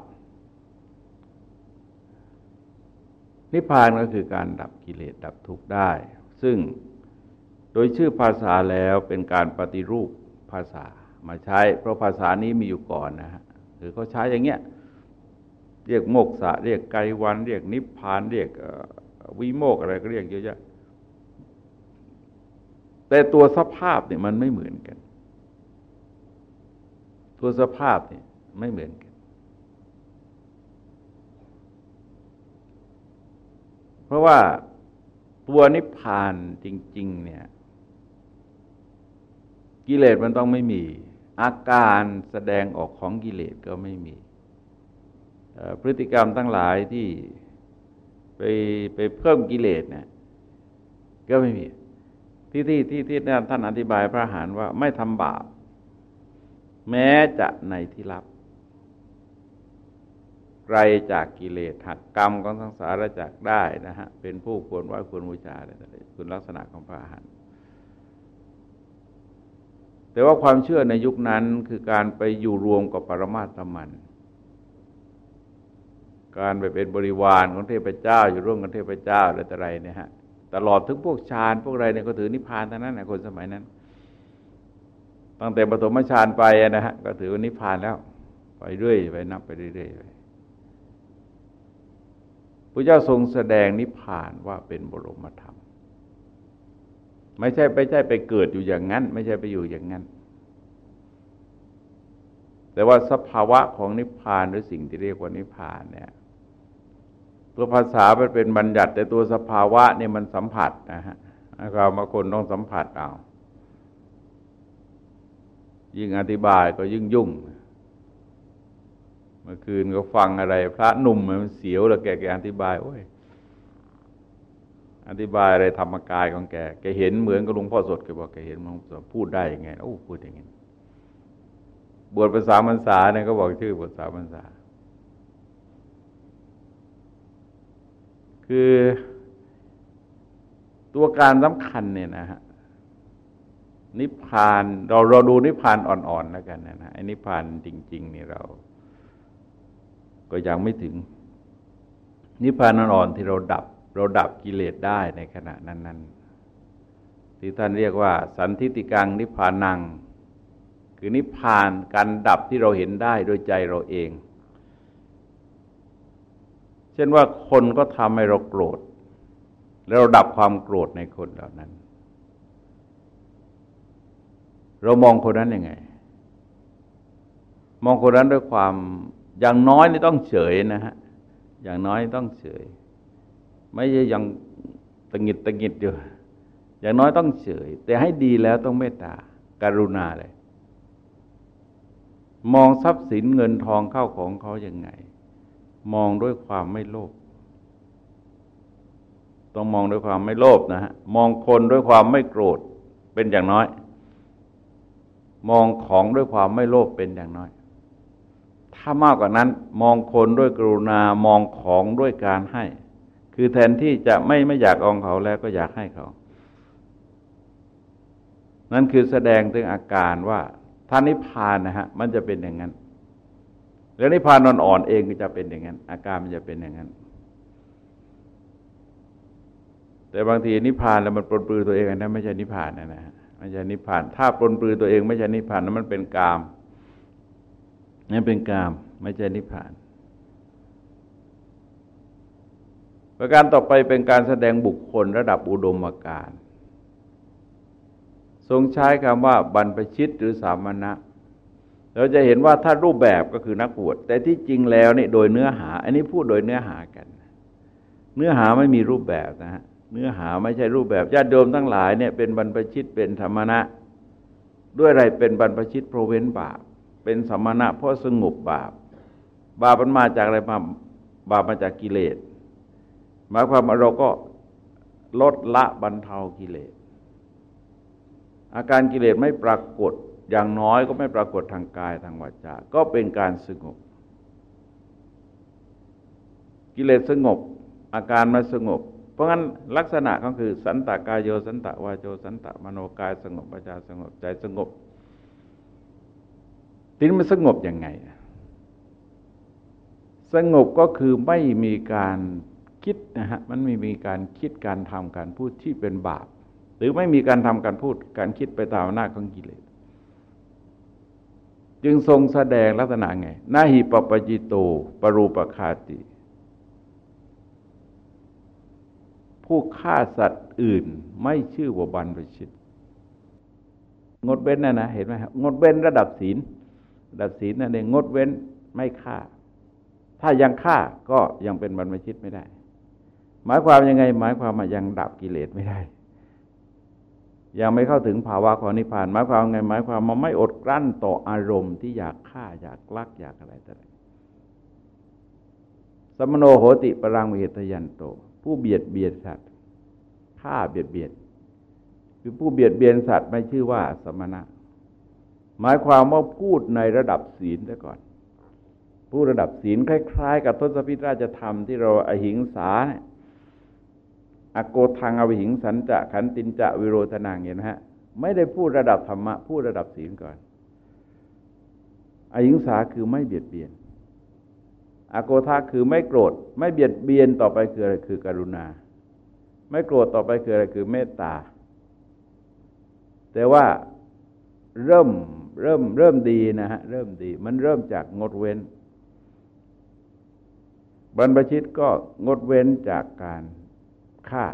นิพพานก็คือการดับกิเลสดับทุกข์ได้ ซึ่งโดยชื่อภาษาแล้วเป็นการปฏิรูปภาษามาใช้ เพราะภาษานี้มีอยู่ก่อนนะฮะคือเขาใช้อย่างเงี้ยเรียกโมกษะเรียกไกวัน เรียกนิพพานเรียก วิโมกอะไรก็เรียกเยอะแยะแต่ตัวสภาพเนี่ยมันไม่เหมือนกัน ตัวสภาพเนี่ยไม่เหมือนกัน เพราะว่าตัวนิพพานจริง ๆ เนี่ย กิเลสมันต้องไม่มี อาการแสดงออกของกิเลสก็ไม่มี พฤติกรรมทั้งหลายที่ ไปไปเพิ่มกิเลสเนี่ยก็ไม่มี ที่ที่ที่ที่ท่านอธิบายพระหารว่าไม่ทำบาป แม้จะในที่ลับไกลจากกิเลสหักกรรมของทั้งสารจักได้นะฮะ เป็นผู้ควรไหว้ควรบูชาอะไรต่างๆคุณลักษณะของพระหารแต่ว่าความเชื่อในยุคนั้นคือการไปอยู่รวมกับปรมาตมัน การไปเป็นบริวารของเทพเจ้า อยู่ร่วมกับเทพเจ้าอะไรต่ออะไรเนี่ยฮะตลอดถึงพวกฌานพวกอะไรเนี่ยก็ถือนิพพานทั้งนั้นนะคนสมัยนั้น ตั้งแต่ปฐมฌานไปนะฮะก็ถือว่านิพพานแล้ว ไปเรื่อยไปนับไปเรื่อยไปพระเจ้าทรงแสดงนิพพานว่าเป็นบรมธรรม ไม่ใช่ไปใช่ไปเกิดอยู่อย่างนั้น ไม่ใช่ไปอยู่อย่างนั้น แต่ว่าสภาวะของนิพพานหรือสิ่งที่เรียกว่านิพพานเนี่ย ตัวภาษามันเป็นบัญญัติ แต่ตัวสภาวะเนี่ยมันสัมผัสนะฮะเราบางคนต้องสัมผัสเอายิ่งอธิบายก็ยิ่งยุ่ง เมื่อคืนก็ฟังอะไร พระหนุ่มมันเสียวแล้วแกแกอธิบายโอ้ยอธิบายอะไรธรรมกายของแก แกเห็นเหมือนกับหลวงพ่อสดแกบอกแกเห็นหลวงพ่อสดพูดได้ยังไงโอ้พูดอย่างไงบวชภาษาพรรษาเนี่ยก็บอกชื่อบวชภาษาพรรษา คือตัวการสำคัญเนี่ยนะฮะนิพพานเราเราดูนิพพานอ่อนๆแล้วกันนะนะไอ้นิพพานจริง ๆ นี่เรา ก็ยังไม่ถึง นิพพานอ่อนๆที่เราดับ เราดับกิเลสได้ในขณะนั้น ๆ ที่ท่านเรียกว่า สันทิติกังนิพพานัง คือนิพพานการดับที่เราเห็นได้โดยใจเราเอง เช่นว่าคนก็ทำให้เราโกรธ แล้วเราดับความโกรธในคนเหล่านั้น เรามองคนนั้นยังไง มองคนนั้นด้วยความอย่างน้อยนี่ต้องเฉยนะฮะ อย่างน้อยต้องเฉย ไม่ใช่ยังตะงิดตะงิดอยู่ อย่างน้อยต้องเฉย แต่ให้ดีแล้วต้องเมตตาการุณาเลย มองทรัพย์สินเงินทองเข้าของเขาอย่างไง มองด้วยความไม่โลภต้องมองด้วยความไม่โลภนะฮะมองคนด้วยความไม่โกรธเป็นอย่างน้อย มองของด้วยความไม่โลภเป็นอย่างน้อย ถ้ามากกว่านั้น มองคนด้วยกรุณามองของด้วยการให้ คือแทนที่จะไม่ไม่อยากองเขาแล้วก็อยากให้เขา นั่นคือแสดงถึงอาการว่าท่านิพพานนะฮะมันจะเป็นอย่างนั้น แล้วนิพพานอ่อนๆเองก็จะเป็นอย่างนั้น อาการมันจะเป็นอย่างนั้น แต่บางทีนิพพานแล้วมันปลนปลือตัวเองนะไม่ใช่นิพพานนะนะไม่ใช่นิพพาน ถ้าปลนปลือตัวเอง ไม่ใช่นิพพานนั้นมันเป็นกามนั่นเป็นกาม ไม่ใช่นิพพาน ประการต่อไปเป็นการแสดงบุคคลระดับอุดมการทรงใช้คำว่าบรรพชิตหรือสามณะ เราจะเห็นว่าถ้ารูปแบบก็คือนักบวชแต่ที่จริงแล้วนี่โดยเนื้อหา อันนี้พูดโดยเนื้อหากัน เนื้อหาไม่มีรูปแบบนะฮะเนื้อหาไม่ใช่รูปแบบญาติโยมทั้งหลายเนี่ยเป็นบรรพชิตเป็นธรรมณะ ด้วยอะไรเป็นบรรพชิตเพราะเว้นบาป เป็นสมณะเพราะสงบบาป บาปมันมาจากอะไรมาบาปมาจากกิเลสหมายความว่าเราก็ลดละบรรเทากิเลสอาการกิเลสไม่ปรากฏ อย่างน้อยก็ไม่ปรากฏทางกายทางวาจาก็เป็นการสงบ กิเลสสงบ อาการมาสงบ เพราะงั้นลักษณะก็คือ สันตกายโยสันตวาโจสันตมโนกายสงบปัญญาสงบใจสงบทีนี้มันสงบยังไง สงบก็คือไม่มีการคิดนะฮะมันไม่มีการคิดการทำการพูดที่เป็นบาป หรือไม่มีการทำการพูดการคิดไปตามหน้าของกิเลส จึงทรงแสดงลักษณะไงนาหิปปจิโต ปรูปคาติ ผู้ฆ่าสัตว์อื่นไม่ชื่อว่าบันปชิต งดเว้นนะนะ เห็นไหมครับงดเว้นระดับศีล ระดับศีลนั่นเองงดเว้นไม่ฆ่า ถ้ายังฆ่าก็ยังเป็นบรรพชิตไม่ได้ หมายความยังไง หมายความว่ายังดับกิเลสไม่ได้ ยังไม่เข้าถึงภาวะของนิพพานหมายความไงหมายความมันไม่อดกลั้นต่ออารมณ์ที่อยากฆ่าอยากลักอยากอะไรต่างสมโนโหติปรังเวทยันโต ผู้เบียดเบียนสัตว์ฆ่าเบียดเบียนคือผู้เบียดเบียนสัตว์ไม่ชื่อว่าสมณะ หมายความว่าพูดในระดับศีลซะก่อนพูดระดับศีลคล้าย ๆ กับทศพิธราชธรรมที่เราอหิงสาเนี่ย อโกทังอวิหิงสันจะขันตินจะวิโรธนางเห็นไหมฮะไม่ได้พูดระดับธรรมะ พูดระดับศีลก่อนอหิงสาคือไม่เบียดเบียน อโกทาคือไม่โกรธ ไม่เบียดเบียนต่อไปคืออะไรคือกรุณา ไม่โกรธต่อไปคืออะไรคือเมตตา แต่ว่าเริ่มเริ่มเริ่มดีนะฮะเริ่มดี มันเริ่มจากงดเว้น บรรพชิตก็งดเว้นจากการ ฆ่า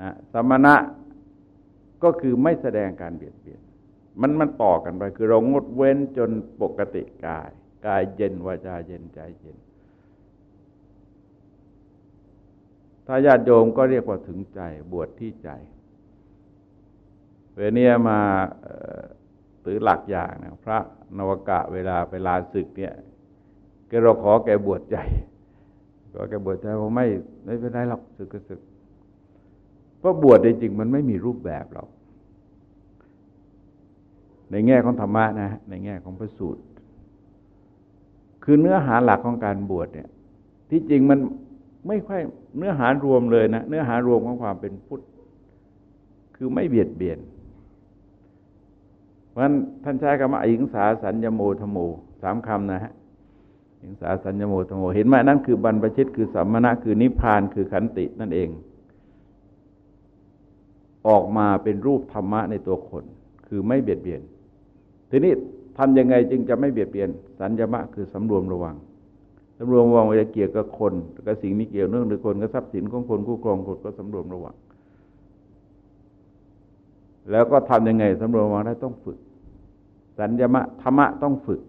นะสมณะก็คือไม่แสดงการเบียดเบียน มันมันต่อกันไปคือเรางดเว้นจนปกติกาย กายเย็นวาจาเย็นใจเย็น ถ้าญาติโยมก็เรียกว่าถึงใจบวชที่ใจเวเนียมาถือหลักอย่างนะพระนวกะเวลาไปลาศึกเนี่ยก็เราขอแกบวชใจ ก็แกบวชใจว่าไม่ไม่เป็นไรหรอกสึกก็สึกเพราะบวชจริงๆมันไม่มีรูปแบบหรอกในแง่ของธรรมะนะ ในแง่ของพระสูตร คือเนื้อหาหลักของการบวชเนี่ย ที่จริงมันไม่ค่อยเนื้อหารวมเลยนะ เนื้อหารวมของความเป็นพุทธ คือไม่เบียดเบียน เพราะฉะนั้นท่านใช้คำว่าอิงสาสัญญโมธโมสามคำนะฮะ หิงสาสัญญโมธโมเห็นไหมนั่นคือบรรพชิตคือสัมมณะคือนิพพานคือขันตินั่นเอง ออกมาเป็นรูปธรรมะในตัวคน คือไม่เบียดเบียน ทีนี้ทำยังไงจึงจะไม่เบียดเบียน สัญญมะคือสำรวมระวังสำรวมระวังเวลาเกี่ยวกับคนกับสิ่งนี้เกี่ยวเนื่องหรือคนกับทรัพย์สินของคนคู่ครองคนก็สำรวมระวัง แล้วก็ทำยังไงสำรวมระวังได้ต้องฝึก สัญญมะธรรมะต้องฝึก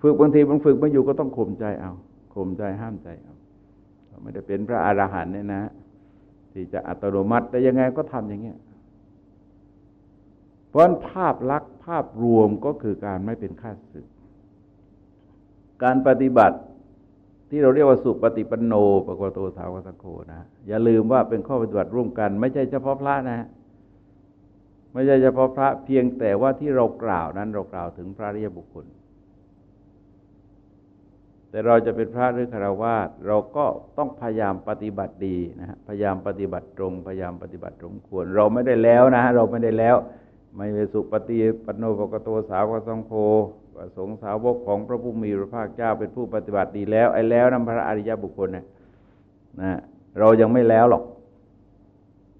ฝึกบางทีบางฝึกไม่อยู่ก็ต้องข่มใจเอาข่มใจห้ามใจเอาไม่ได้เป็นพระอรหันต์เนี่ยนะ ที่จะอัตโนมัติ แต่ยังไงก็ทำอย่างเงี้ยเพราะภาพลักษณ์ภาพรวมก็คือการไม่เป็นข้าศึก การปฏิบัติที่เราเรียกว่าสุปฏิปันโนปกโตสาวกสโคนะอย่าลืมว่าเป็นข้อปฏิบัติร่วมกัน ไม่ใช่เฉพาะพระนะ ไม่ใช่เฉพาะพระเพียงแต่ว่าที่เรากล่าวนั้นเรากล่าวถึงพระริยบุคคล แต่เราจะเป็นพระหรือคารวาสเราก็ต้องพยายามปฏิบัติดีนะฮะพยายามปฏิบัติตรง พยายามปฏิบัติสมควร เราไม่ได้แล้วนะเราไม่ได้แล้ว ไม่เปสุปฏิปโนปกโตสาวกสังโฆสงสาวกของพระผู้มีพระภาคเจ้าเป็นผู้ปฏิบัติดีแล้วไอ้แล้วนั้นพระอริยบุคคลนะนะ เรายังไม่แล้วหรอก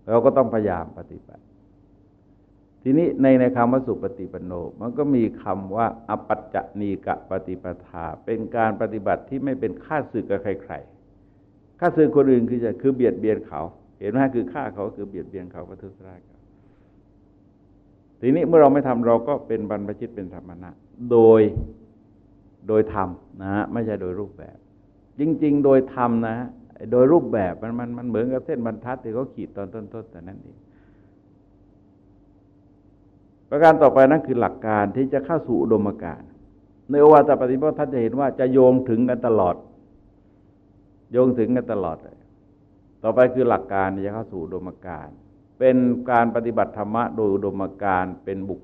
เราก็ต้องพยายามปฏิบัติ ทีนี้ในในคำว่าสุปฏิปันโน มันก็มีคำว่าอปัจจนีกะปฏิปทา เป็นการปฏิบัติที่ไม่เป็นค่าศึกกับใครๆค่าศึกคนอื่นคือจะคือเบียดเบียนเขา เห็นไหมคือฆ่าเขาคือเบียดเบียนเขาประทุษร้ายเขาทีนี้เมื่อเราไม่ทำเราก็เป็นบรรพชิตเป็นธรรมนะโดยโดยธรรมนะฮะไม่ใช่โดยรูปแบบ จริง ๆ โดยธรรมนะฮะโดยรูปแบบมันมันมันเหมือนกับเส้นบรรทัดที่เขาขีดตอนต้นๆแต่นั้นเอง ประการต่อไปนั่นคือหลักการที่จะเข้าสู่อุดมการณ์ในโอวาทปฏิบัติท่านจะเห็นว่าจะโยงถึงกันตลอด โยงถึงกันตลอดเลยต่อไปคือหลักการที่จะเข้าสู่อุดมการณ์เป็นการปฏิบัติธรรมะโดยอุดมการณ์เป็นบุค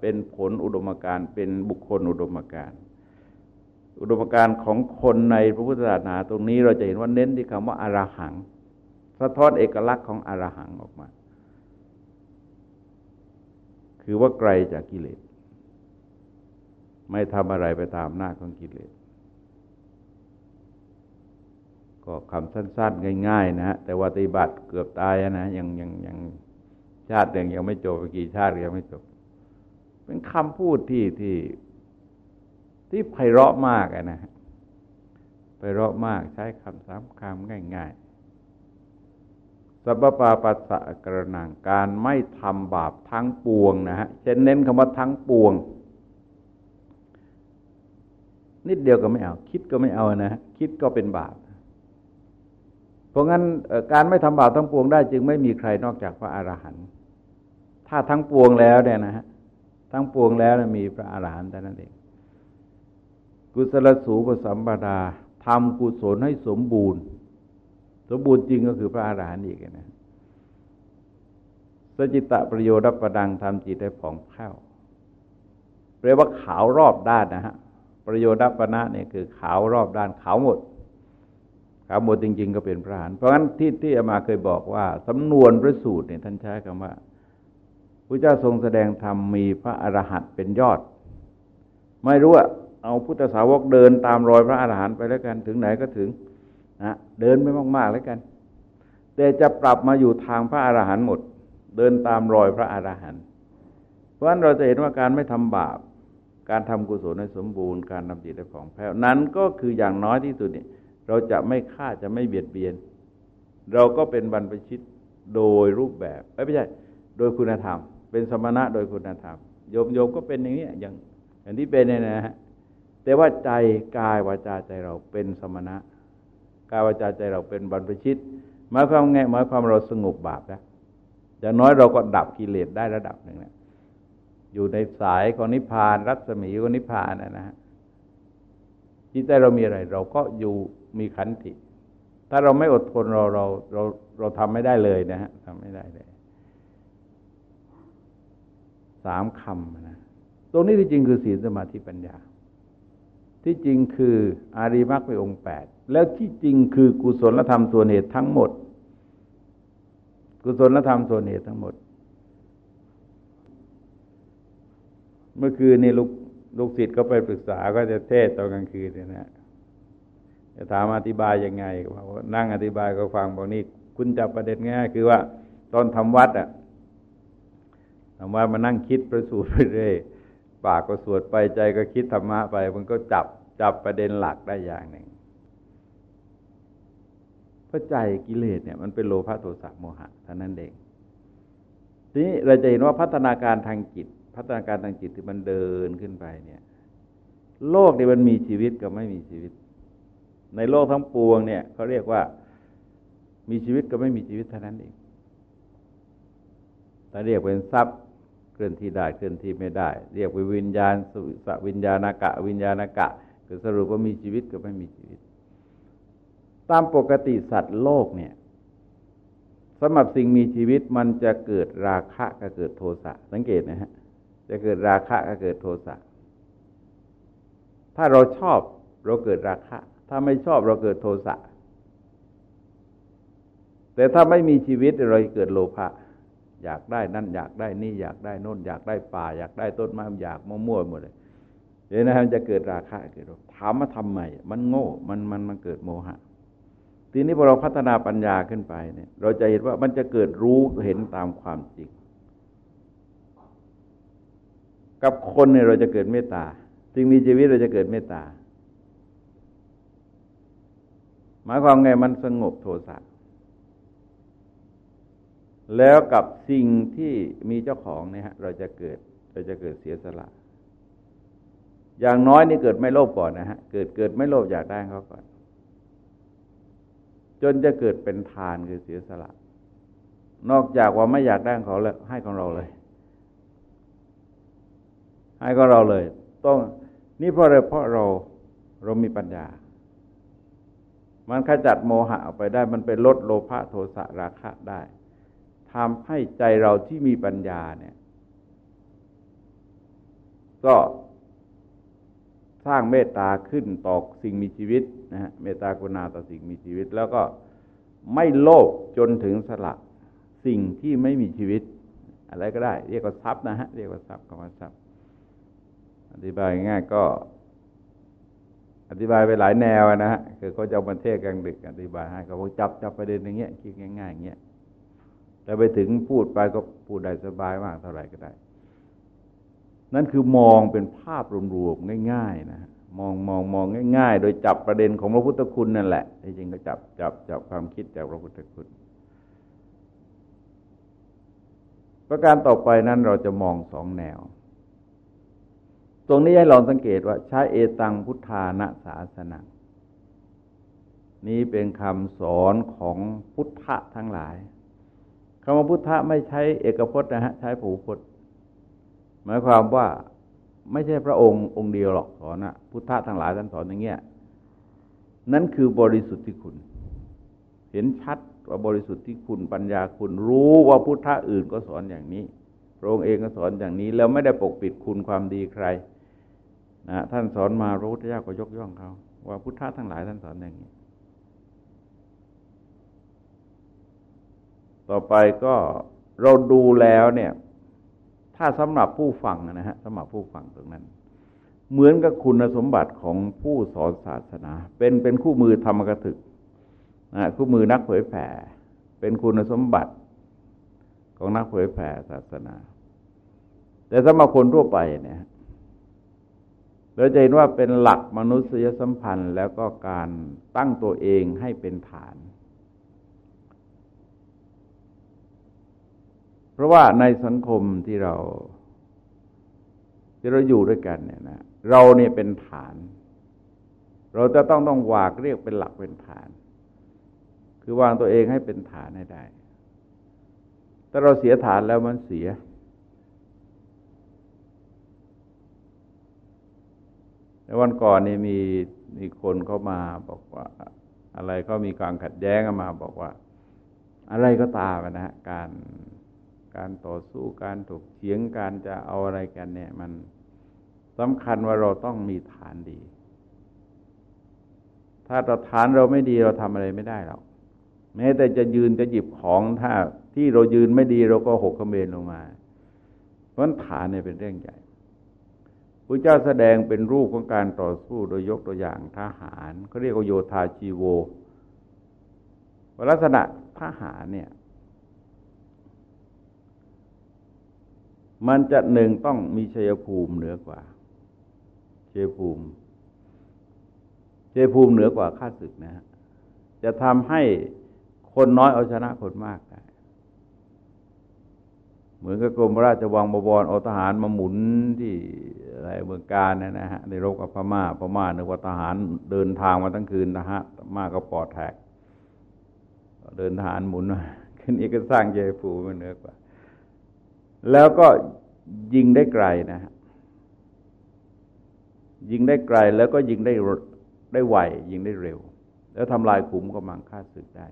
เป็นผลอุดมการณ์เป็นบุคคลอุดมการณ์อุดมการณ์ของคนในพระพุทธศาสนาตรงนี้เราจะเห็นว่าเน้นที่คำว่าอารหัง สะท้อนเอกลักษณ์ของอารหังออกมา คือว่าไกลจากกิเลส ไม่ทำอะไรไปตามหน้าของกิเลส ก็คำสั้นๆ ง่าย ๆ นะฮะ แต่ว่าปฏิบัติเกือบตายนะยังยังยังชาติยังยังไม่จบกี่ชาติยังไม่จบ เป็นคำพูดที่ที่ที่ไพเราะมากนะฮะไพเราะมากใช้คำสามคำง่าย ๆ สัพปาปัสสะกระนังการไม่ทำบาปทั้งปวงนะฮะเช่นเน้นคำว่าทั้งปวง นิดเดียวก็ไม่เอา คิดก็ไม่เอานะคิดก็เป็นบาป เพราะงั้นการไม่ทำบาปทั้งปวงได้ จึงไม่มีใครนอกจากพระอรหันต์ถ้าทั้งปวงแล้วเนี่ยนะฮะทั้งปวงแล้วมีพระอรหันต์แต่นั้นเองกุศลสูปสัมปดาทำกุศลให้สมบูรณ์ สมบูรณ์จริงก็คือพระอาหารหันต์อีกนะสจิตะประโยชน์ประดังทำจิตให้ผ่องแผ้วเรียกว่าขาวรอบด้านนะฮะ ประโยชน์ปณะเนี่ยคือขาวรอบด้านขาวหมดขาวหมดจริง ๆ ก็เป็นพระอรหันต์เพราะงั้นที่ที่อามาเคยบอกว่าสำนวนพระสูตรเนี่ยท่านใช้คำว่าพระเจ้าทรงแสดงธรรมมีพระอรหันต์เป็นยอด ไม่รู้ว่าเอาพุทธสาวกเดินตามรอยพระอาหารหันต์ไปแล้วกันถึงไหนก็ถึง นะเดินไม่มากๆแล้วกัน แต่จะปรับมาอยู่ทางพระอาหารหันต์หมด เดินตามรอยพระอาหารหันต์เพราะฉะนั้นเราจะเห็นว่าการไม่ทำบาป การทำกุศลให้สมบูรณ์การทำจิตให้ผ่องแผ้วนั้นก็คืออย่างน้อยที่สุดเนี่ยเราจะไม่ฆ่าจะไม่เบียดเบียน เราก็เป็นบรรพชิตโดยรูปแบบไม่ใช่โดยคุณธรรม เป็นสมณะโดยคุณธรรมโยมโยมก็เป็นอย่างนี้อย่างอย่างที่เป็นเนี่ยนะฮะแต่ว่าใจกายวาจาใจเราเป็นสมณะ กายวาจาใจเราเป็นบรรพชิตหมายความไงหมายความเราสงบบาปแล้วอย่างน้อยเราก็ดับกิเลสได้ระดับหนึ่งนะอยู่ในสายของนิพพาน รัศมีของนิพพานนะฮะจิตใจเรามีอะไร เราก็อยู่มีขันติ ถ้าเราไม่อดทนเราเราเราเราทำไม่ได้เลยนะฮะทำไม่ได้เลยสามคำนะตรงนี้ที่จริงคือศีลสมาธิปัญญา ที่จริงคืออาริมักเป็นองค์แปดแล้วที่จริงคือกุศลธรรมส่วนเหตุทั้งหมด กุศลธรรมส่วนเหตุทั้งหมด เมื่อคืนนี่ลูกลูกศิษย์ก็ไปปรึกษาก็จะเทศตอนกลางคืนเนี่ยนะจะถามอธิบายยังไงว่านั่งอธิบายก็ฟังบอกนี่คุณจับประเด็นง่ายคือว่า ตอนทำวัดอะทำวัดมานั่งคิดประสูตรไปเรื่อย ปากก็สวดไปใจก็คิดธรรมะไป มันก็จับจับประเด็นหลักได้อย่างหนึ่งเพราะใจกิเลสเนี่ยมันเป็นโลภะโทสะโมหะเท่านั้นเองทีนี้เราจะเห็นว่าพัฒนาการทางจิต พัฒนาการทางจิตที่มันเดินขึ้นไปเนี่ย โลกนี่มันมีชีวิตกับไม่มีชีวิต ในโลกทั้งปวงเนี่ยเขาเรียกว่ามีชีวิตกับไม่มีชีวิตเท่านั้นเองแต่เรียกเป็นทรัพย์ ลื่อนที่ได้เคลื่อนที่ไม่ได้ เรียกว่าวิญญาณสวิญญาณกะ วิญญาณกะคือสรุปว่ามีชีวิตกับไม่มีชีวิต ตามปกติสัตว์โลกเนี่ยสำหรับสิ่งมีชีวิตมันจะเกิดราคะก็เกิดโทสะสังเกตนะฮะจะเกิดราคะก็เกิดโทสะถ้าเราชอบเราเกิดราคะ ถ้าไม่ชอบเราเกิดโทสะแต่ถ้าไม่มีชีวิตเราเกิดโลภะ อยากได้นั่นอยากได้นี่อยากได้โน่นอยากได้ป่า อยากได้ต้นไม้อยากมั่วๆหมดเลยเดี๋ยวนะมันจะเกิดราคะเกิดถามมาทำไมมันโง่มันมันมันเกิดโมหะ ทีนี้พอเราพัฒนาปัญญาขึ้นไปเนี่ย เราจะเห็นว่ามันจะเกิดรู้เห็นตามความจริง กับคนเนี่ยเราจะเกิดเมตตาสิ่งมีชีวิตเราจะเกิดเมตตา หมายความไงมันสงบโทสะ แล้วกับสิ่งที่มีเจ้าของเนี่ยฮะเราจะเกิดเราจะเกิดเสียสละ อย่างน้อยนี่เกิดไม่โลภก่อนนะฮะเกิดเกิดไม่โลภอยากได้เขาก่อน จนจะเกิดเป็นทานคือเสียสละ นอกจากว่าไม่อยากได้เขาแล้วให้ของเราเลย ให้ของเราเลย ต้องนี่เพราะอะไรเพราะเราเรามีปัญญา มันขจัดโมหะออกไปได้ มันไปลดโลภะโทสะราคะได้ ทำให้ใจเราที่มีปัญญาเนี่ย ก็สร้างเมตตาขึ้นต่อสิ่งมีชีวิตนะฮะเมตตากรุณาต่อสิ่งมีชีวิต แล้วก็ไม่โลภจนถึงสละสิ่งที่ไม่มีชีวิต อะไรก็ได้ เรียกว่าทรัพย์นะฮะเรียกว่าทรัพย์คำว่าทรัพย์ อธิบายง่ายก็ อธิบายไปหลายแนวนะฮะคือเขาจะเอามาเทศกลางดึก อธิบายให้เขาบอกจับจับประเด็นอย่างเงี้ยคิดง่ายๆอย่างเงี้ย แต่ไปถึงพูดไปก็พูดได้สบายมากเท่าไหร่ก็ได้ นั่นคือมองเป็นภาพรวมๆง่าย ๆ นะมองมองมองง่าย ๆ โดยจับประเด็นของพระพุทธคุณนั่นแหละจริงๆก็จับจับจับความคิดจากพระพุทธคุณ ประการต่อไปนั้นเราจะมองสองแนว ตรงนี้ให้ลองสังเกตว่า ใช้เอตังพุทธานะศาสนานี้เป็นคำสอนของพุทธะทั้งหลาย คำว่าพุทธะไม่ใช้เอกพจน์นะฮะใช้ผูพจน์ หมายความว่าไม่ใช่พระองค์องค์เดียวหรอกสอนนะพุทธะทั้งหลายท่านสอนอย่างเงี้ยนั่นคือบริสุทธิ์ที่คุณ เห็นชัดว่าบริสุทธิ์ที่คุณปัญญาคุณรู้ว่าพุทธะอื่นก็สอนอย่างนี้พระองค์เองก็สอนอย่างนี้ แล้วไม่ได้ปกปิดคุณความดีใครนะท่านสอนมาพระพุทธเจ้าก็ยกย่องเขาว่าพุทธะทั้งหลายท่านสอนอย่างนี้ ต่อไปก็เราดูแล้วเนี่ย ถ้าสำหรับผู้ฟังนะฮะสำหรับผู้ฟังตรงนั้น เหมือนกับคุณสมบัติของผู้สอนศาสนา เป็นเป็นคู่มือธรรมกถึกนะคู่มือนักเผยแผ่ เป็นคุณสมบัติของนักเผยแผ่ศาสนา แต่สำหรับคนทั่วไปเนี่ยเราจะเห็นว่าเป็นหลักมนุษยสัมพันธ์ แล้วก็การตั้งตัวเองให้เป็นฐาน ราะว่าในสังคมที่เรา ที่เราอยู่ด้วยกันเนี่ยนะเราเนี่ยเป็นฐาน เราจะต้องต้องวากเรียกเป็นหลักเป็นฐาน คือวางตัวเองให้เป็นฐานให้ได้ถ้าเราเสียฐานแล้วมันเสีย ในวันก่อนนี่มีมีคนเข้ามาบอกว่า อะไรก็มีการขัดแย้งมาบอกว่า อะไรก็ตามนะฮะการ การต่อสู้การถกเถียงการจะเอาอะไรกันเนี่ยมันสำคัญว่าเราต้องมีฐานดี ถ้าเราฐานเราไม่ดีเราทำอะไรไม่ได้หรอกแม้แต่จะยืนจะหยิบของถ้าที่เรายืนไม่ดีเราก็หกขเมนลงมา เพราะฐานเนี่ยเป็นเรื่องใหญ่พระเจ้าแสดงเป็นรูปของการต่อสู้โดยยกตัวอย่างทหารเขาเรียกว่าโยธาชีโวลักษณะทหารเนี่ย มันจะหนึ่งต้องมีชัยภูมิเหนือกว่าชัยภูมิชัยภูมิเหนือกว่าข้าศึกนะฮะจะทำให้คนน้อยเอาชนะคนมากได้เหมือนกับกรมราชวังบวรเอาทหารมาหมุนที่อะไรเมืองการนะนะฮะในรบกับพม่าพม่านึกว่าทหารเดินทางมาทั้งคืนนะฮะมาก็ปอดแทกเดินทหารหมุนขึ้นอีกก็สร้างเจภูมิเหนือกว่า แล้วก็ยิงได้ไกลนะฮะยิงได้ไกลแล้วก็ยิงได้ได้ไวยิงได้เร็ว แล้วทำลายขุมกำลังฆ่าศึกได้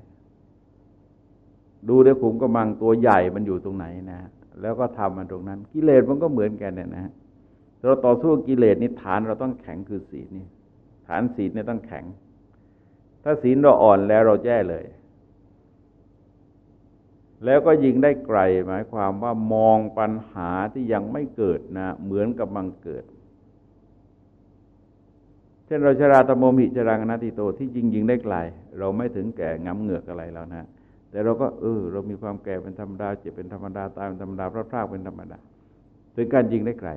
ดูด้วยขุมกำลังตัวใหญ่มันอยู่ตรงไหนนะแล้วก็ทำมันตรงนั้น กิเลสมันก็เหมือนกันเนี่ยนะเราต่อสู้กิเลสนี่ฐานเราต้องแข็งคือศีลนี่ฐานศีลเนี่ยต้องแข็ง ถ้าศีลเราอ่อนแล้วเราแย่เลย แล้วก็ยิงได้ไกลหมายความว่ามองปัญหาที่ยังไม่เกิดนะ เหมือนกับมังเกิด เช่นเราชราตโมมิจรังนาติโตที่ยิงยิงได้ไกล เราไม่ถึงแก่งำเหงือกอะไรแล้วนะแต่เราก็เออ เรามีความแก่เป็นธรรมดาเจ็บเป็นธรรมดาตายเป็นธรรมดาพระพรากเป็นธรรมดาถึงการยิงได้ไกล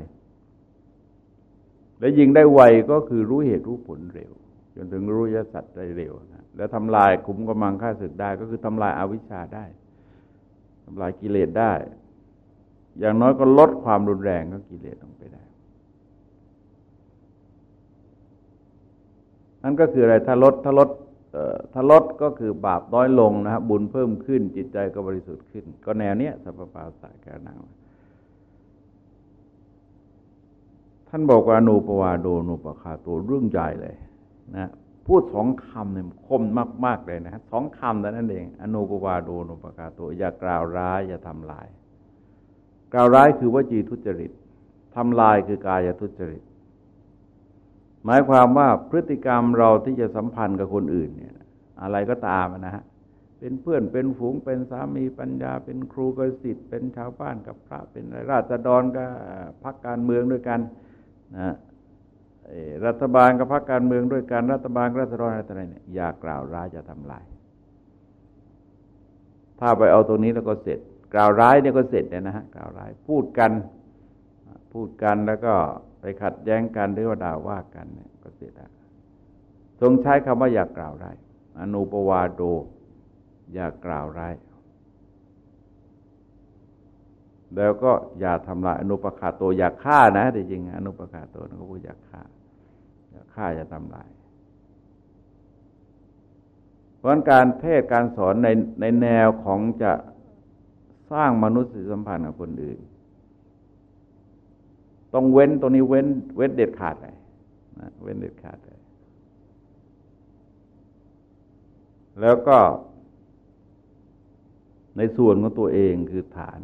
และยิงได้ไวก็คือรู้เหตุรู้ผลเร็ว จนถึงรู้ยสัตว์ได้เร็วนะแล้วทำลายขุมกำลังฆ่าศึกได้ก็คือทำลายอาวิชชาได้ ทำลายกิเลสได้ อย่างน้อยก็ลดความรุนแรงของกิเลสลงไปได้ นั่นก็คืออะไรถ้าลดถ้าลดถ้าลดก็คือบาปน้อยลงนะครับบุญเพิ่มขึ้นจิตใจก็บริสุทธิ์ขึ้น ก็แนวเนี้ยสัพพะสายการนังท่านบอกว่าอนุปวาโดนุปคาตัวเรื่องใหญ่เลยนะ พูดสองคำเนี่ยคมมาก ๆ เลยนะสองคำแต่นั้นเอง อนุปวาโดนุปคาโตอย่ากล่าวร้าย อย่าทำลาย กล่าวร้ายคือวจีทุจริตทำลายคือกายทุจริต หมายความว่าพฤติกรรมเราที่จะสัมพันธ์กับคนอื่นเนี่ย อะไรก็ตามนะฮะเป็นเพื่อนเป็นฝูงเป็นสามีปัญญา เป็นครูกับศิษย์เป็นชาวบ้านกับพระเป็นราษฎรกับพักการเมืองด้วยกันนะ รัฐบาลกับพรรคการเมืองด้วยการรัฐบาลรัฐบาลอะไรเนี่ยอย่ากล่าวร้ายจะทำลาย ถ้าไปเอาตรงนี้แล้วก็เสร็จ กล่าวร้ายเนี่ยก็เสร็จเนี่ยนะฮะกล่าวร้ายพูดกัน พูดกันแล้วก็ไปขัดแย้งกันหรือว่าด่าว่ากันเนี่ยก็เสร็จแล้วทรงใช้คำว่าอย่ากล่าวร้ายอนุปวาโด อย่ากล่าวร้าย แล้วก็อย่าทำลายอนุปคาโตอย่าฆ่านะแต่จริงอนุปคาโตนะเขาพูดอย่าฆ่าอย่าฆ่าอย่าทำลายเพราะการเทศการสอนในในแนวของจะสร้างมนุษยสัมพันธ์กับคนอื่น ต้องเว้นตรงนี้เว้น เว้นเด็ดขาดเลยนะเว้นเด็ดขาดเลยแล้วก็ในส่วนของตัวเองคือฐาน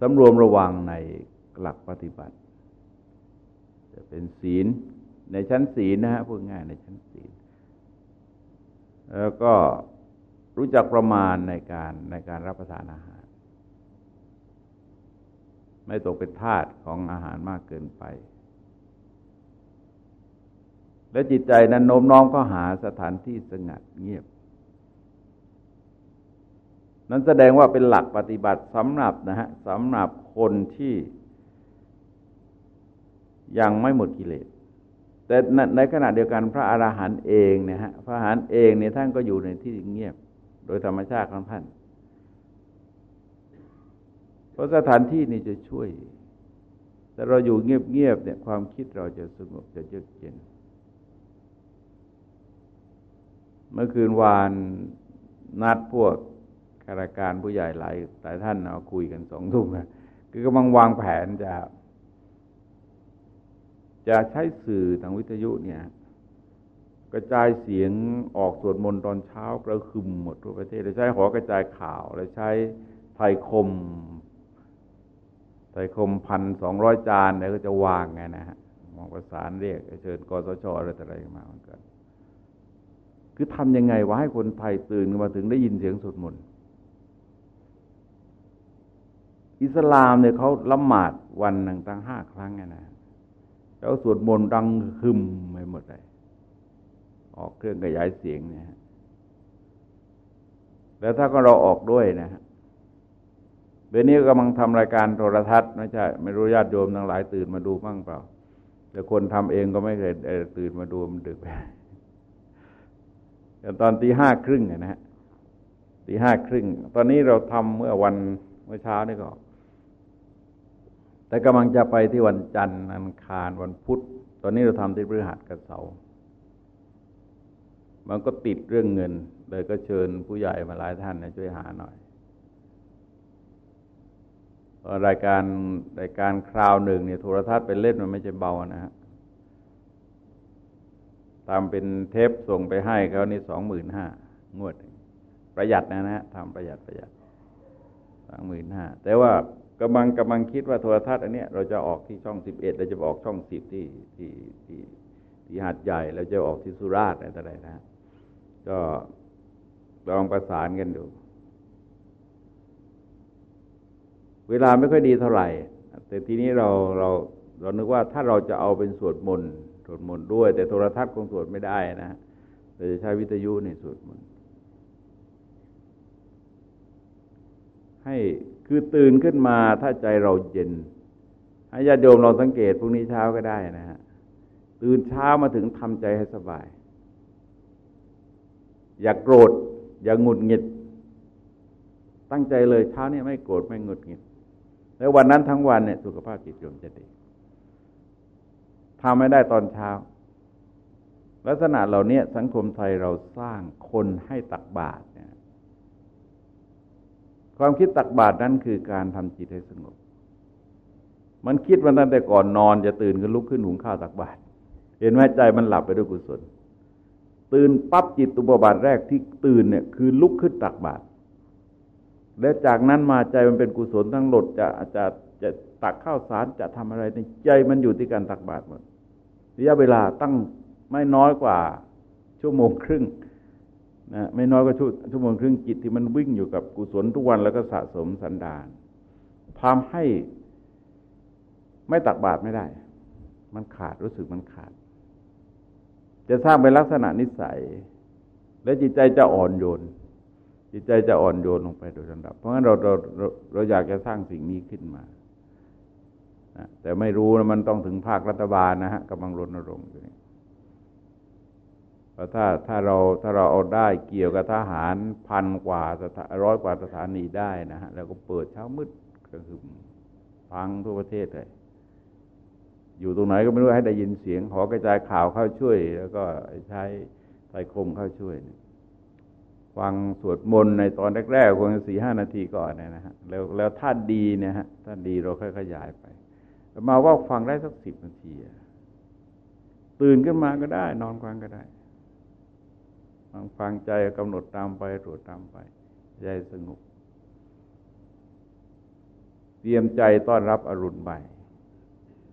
สำรวมระวังในหลักปฏิบัติ จะเป็นศีลในชั้นศีลนะฮะพูดง่ายในชั้นศีล แล้วก็รู้จักประมาณในการในการรับประทานอาหาร ไม่ตกเป็นทาสของอาหารมากเกินไป และจิตใจนั้นโน้มน้อมก็หาสถานที่สงัดเงียบ นั้นแสดงว่าเป็นหลักปฏิบัติสำหรับนะฮะสำหรับคนที่ยังไม่หมดกิเลส แต่ในขณะเดียวกันพระอราหันต์เองเนี่ยฮะพระอรหันต์เองเนี่ยท่านก็อยู่ในที่เงียบ โดยธรรมชาติของท่าน เพราะสถานที่นี้จะช่วย แต่เราอยู่เงียบๆเนี่ยความคิดเราจะสงบจะเยือกเย็น เมื่อคืนวานนัดพวก ข้าราชการผู้ใหญ่หลายหลายท่านเอาคุยกันสองทุ่มนะคือกำลังวางแผนจะ จะใช้สื่อทางวิทยุเนี่ย กระจายเสียงออกสวดมนต์ตอนเช้ากระคึมหมดทั่วประเทศเลยใช้หอกระจายข่าวเลยใช้ไทยคม ไทยคมพันสองร้อยจานเนี่ยก็จะวางไงนะฮะมองประสานเรียกเชิญกสชอะไรต่ออะไรมาเหมือนกันคือทำยังไงวะให้คนไทยตื่นมาถึงได้ยินเสียงสวดมนต์ อิสลามเนี่ยเขาละหมาดวันหนึ่งตั้งห้าครั้งไงนะแล้วสวดมนต์ดังคึมไปหมดเลยออกเครื่องขยายเสียงเนี่ยแล้วถ้าก็เราออกด้วยนะฮะเดี๋ยวนี้กำลังทำรายการโทรทัศน์ไม่ใช่ไม่รู้ญาติโยมทั้งหลายตื่นมาดูบ้างเปล่า แต่คนทำเองก็ไม่เคยตื่นมาดูมันดึกไปแต่ตอนตีห้าครึ่งนะฮะตีห้าครึ่ง ตอนนี้เราทำเมื่อวันเมื่อเช้านี่ก็ แต่กำลังจะไปที่วันจันทร์อังคารวันพุธ ตอนนี้เราทำที่พฤหัสกับเสาร์มันก็ติดเรื่องเงิน เลยก็เชิญผู้ใหญ่มาหลายท่านนะช่วยหาหน่อยรายการรายการคราวหนึ่งเนี่ยโทรทัศน์เป็นเล่นมันไม่ใช่เบานะฮะทำเป็นเทปส่งไปให้เขานี่สองหมื่นห้างวด ประหยัดนะนะทำประหยัดประหยัดสองหมื่นห้าแต่ว่า กำลังกำลังคิดว่าโทรทัศน์อันเนี้ยเราจะออกที่ช่องสิบเอ็ดเราจะออกช่องสิบที่ที่ที่ทที่หาดใหญ่แล้วจะออกที่สุราษฎร์อะไรนะ ก็ลองประสานกันดู เวลาไม่ค่อยดีเท่าไหร่ แต่ทีนี้เราเราเรานึกว่าถ้าเราจะเอาเป็นสวดมนต์สวดมนต์ด้วย แต่โทรทัศน์คงสวดไม่ได้นะเราจะใช้วิทยุในสวดมนต์ให้ คือตื่นขึ้นมาถ้าใจเราเย็นให้ญาติโยมเราสังเกตพรุ่งนี้เช้าก็ได้นะฮะตื่นเช้ามาถึงทำใจให้สบาย อย่ากโกรธ อย่าหงุดหงิด ตั้งใจเลยเช้านี้ไม่โกรธไม่หงุดหงิด แล้ววันนั้นทั้งวันเนี่ยสุขภาพจิตโยมจะดีทำไม่ได้ตอนเช้า ลักษณะเหล่านี้สังคมไทยเราสร้างคนให้ตักบาตรเนี่ย ความคิดตักบาตรนั้นคือการทำจิตให้สงบ มันคิดวันนั้นแต่ก่อนนอนจะตื่นขึ้นลุกขึ้นหุงข้าวตักบาตรเห็นไหมใจมันหลับไปด้วยกุศล ตื่นปั๊บจิตตุบาทแรกที่ตื่นเนี่ยคือลุกขึ้นตักบาตรและจากนั้นมาใจมันเป็นกุศลทั้งหลดจะจะจะตักข้าวสารจะทำอะไรในใจมันอยู่ที่การตักบาตรหมดระยะเวลาตั้งไม่น้อยกว่าชั่วโมงครึ่ง นะไม่น้อยกว่าชั่วโมงครึ่งจิตที่มันวิ่งอยู่กับกุศลทุกวันแล้วก็สะสมสันดานทำให้ไม่ตักบาตรไม่ได้ มันขาดรู้สึกมันขาด จะสร้างเป็นลักษณะนิสัย และจิตใจจะอ่อนโยน จิตใจจะอ่อนโยนลงไปโดยลำดับ เพราะงั้นเราเราเราอยากจะสร้างสิ่งนี้ขึ้นมาแต่ไม่รู้นะมันต้องถึงภาครัฐบาลนะฮะกำลังรณรงค์อยู่นี่ พราะถ้าถ้าเราถ้าเราเอาได้เกี่ยวกับทหารพันกว่าร้อยกว่าสถานีได้นะฮะแล้วก็เปิดเช้ามืดก็คือพังทั่วประเทศเลยอยู่ตรงไหนก็ไม่รู้ให้ได้ยินเสียงขอกระจายข่าวเข้าช่วย แล้วก็ใช้ไตคมเข้าช่วยฟังสวดมนต์ในตอนแรกๆคงสี่ห้านาทีก่อนนะฮะแล้วแล้วถ้าดีเนี่ยฮะถ้าดีเราค่อยขยายไป มาว่าฟังได้สักสิบนาทีตื่นขึ้นมาก็ได้ นอนฟังก็ได้ ฟังฟังใจกำหนดตามไปตรวจตามไป ใจสงบเตรียมใจต้อนรับอรุณใหม่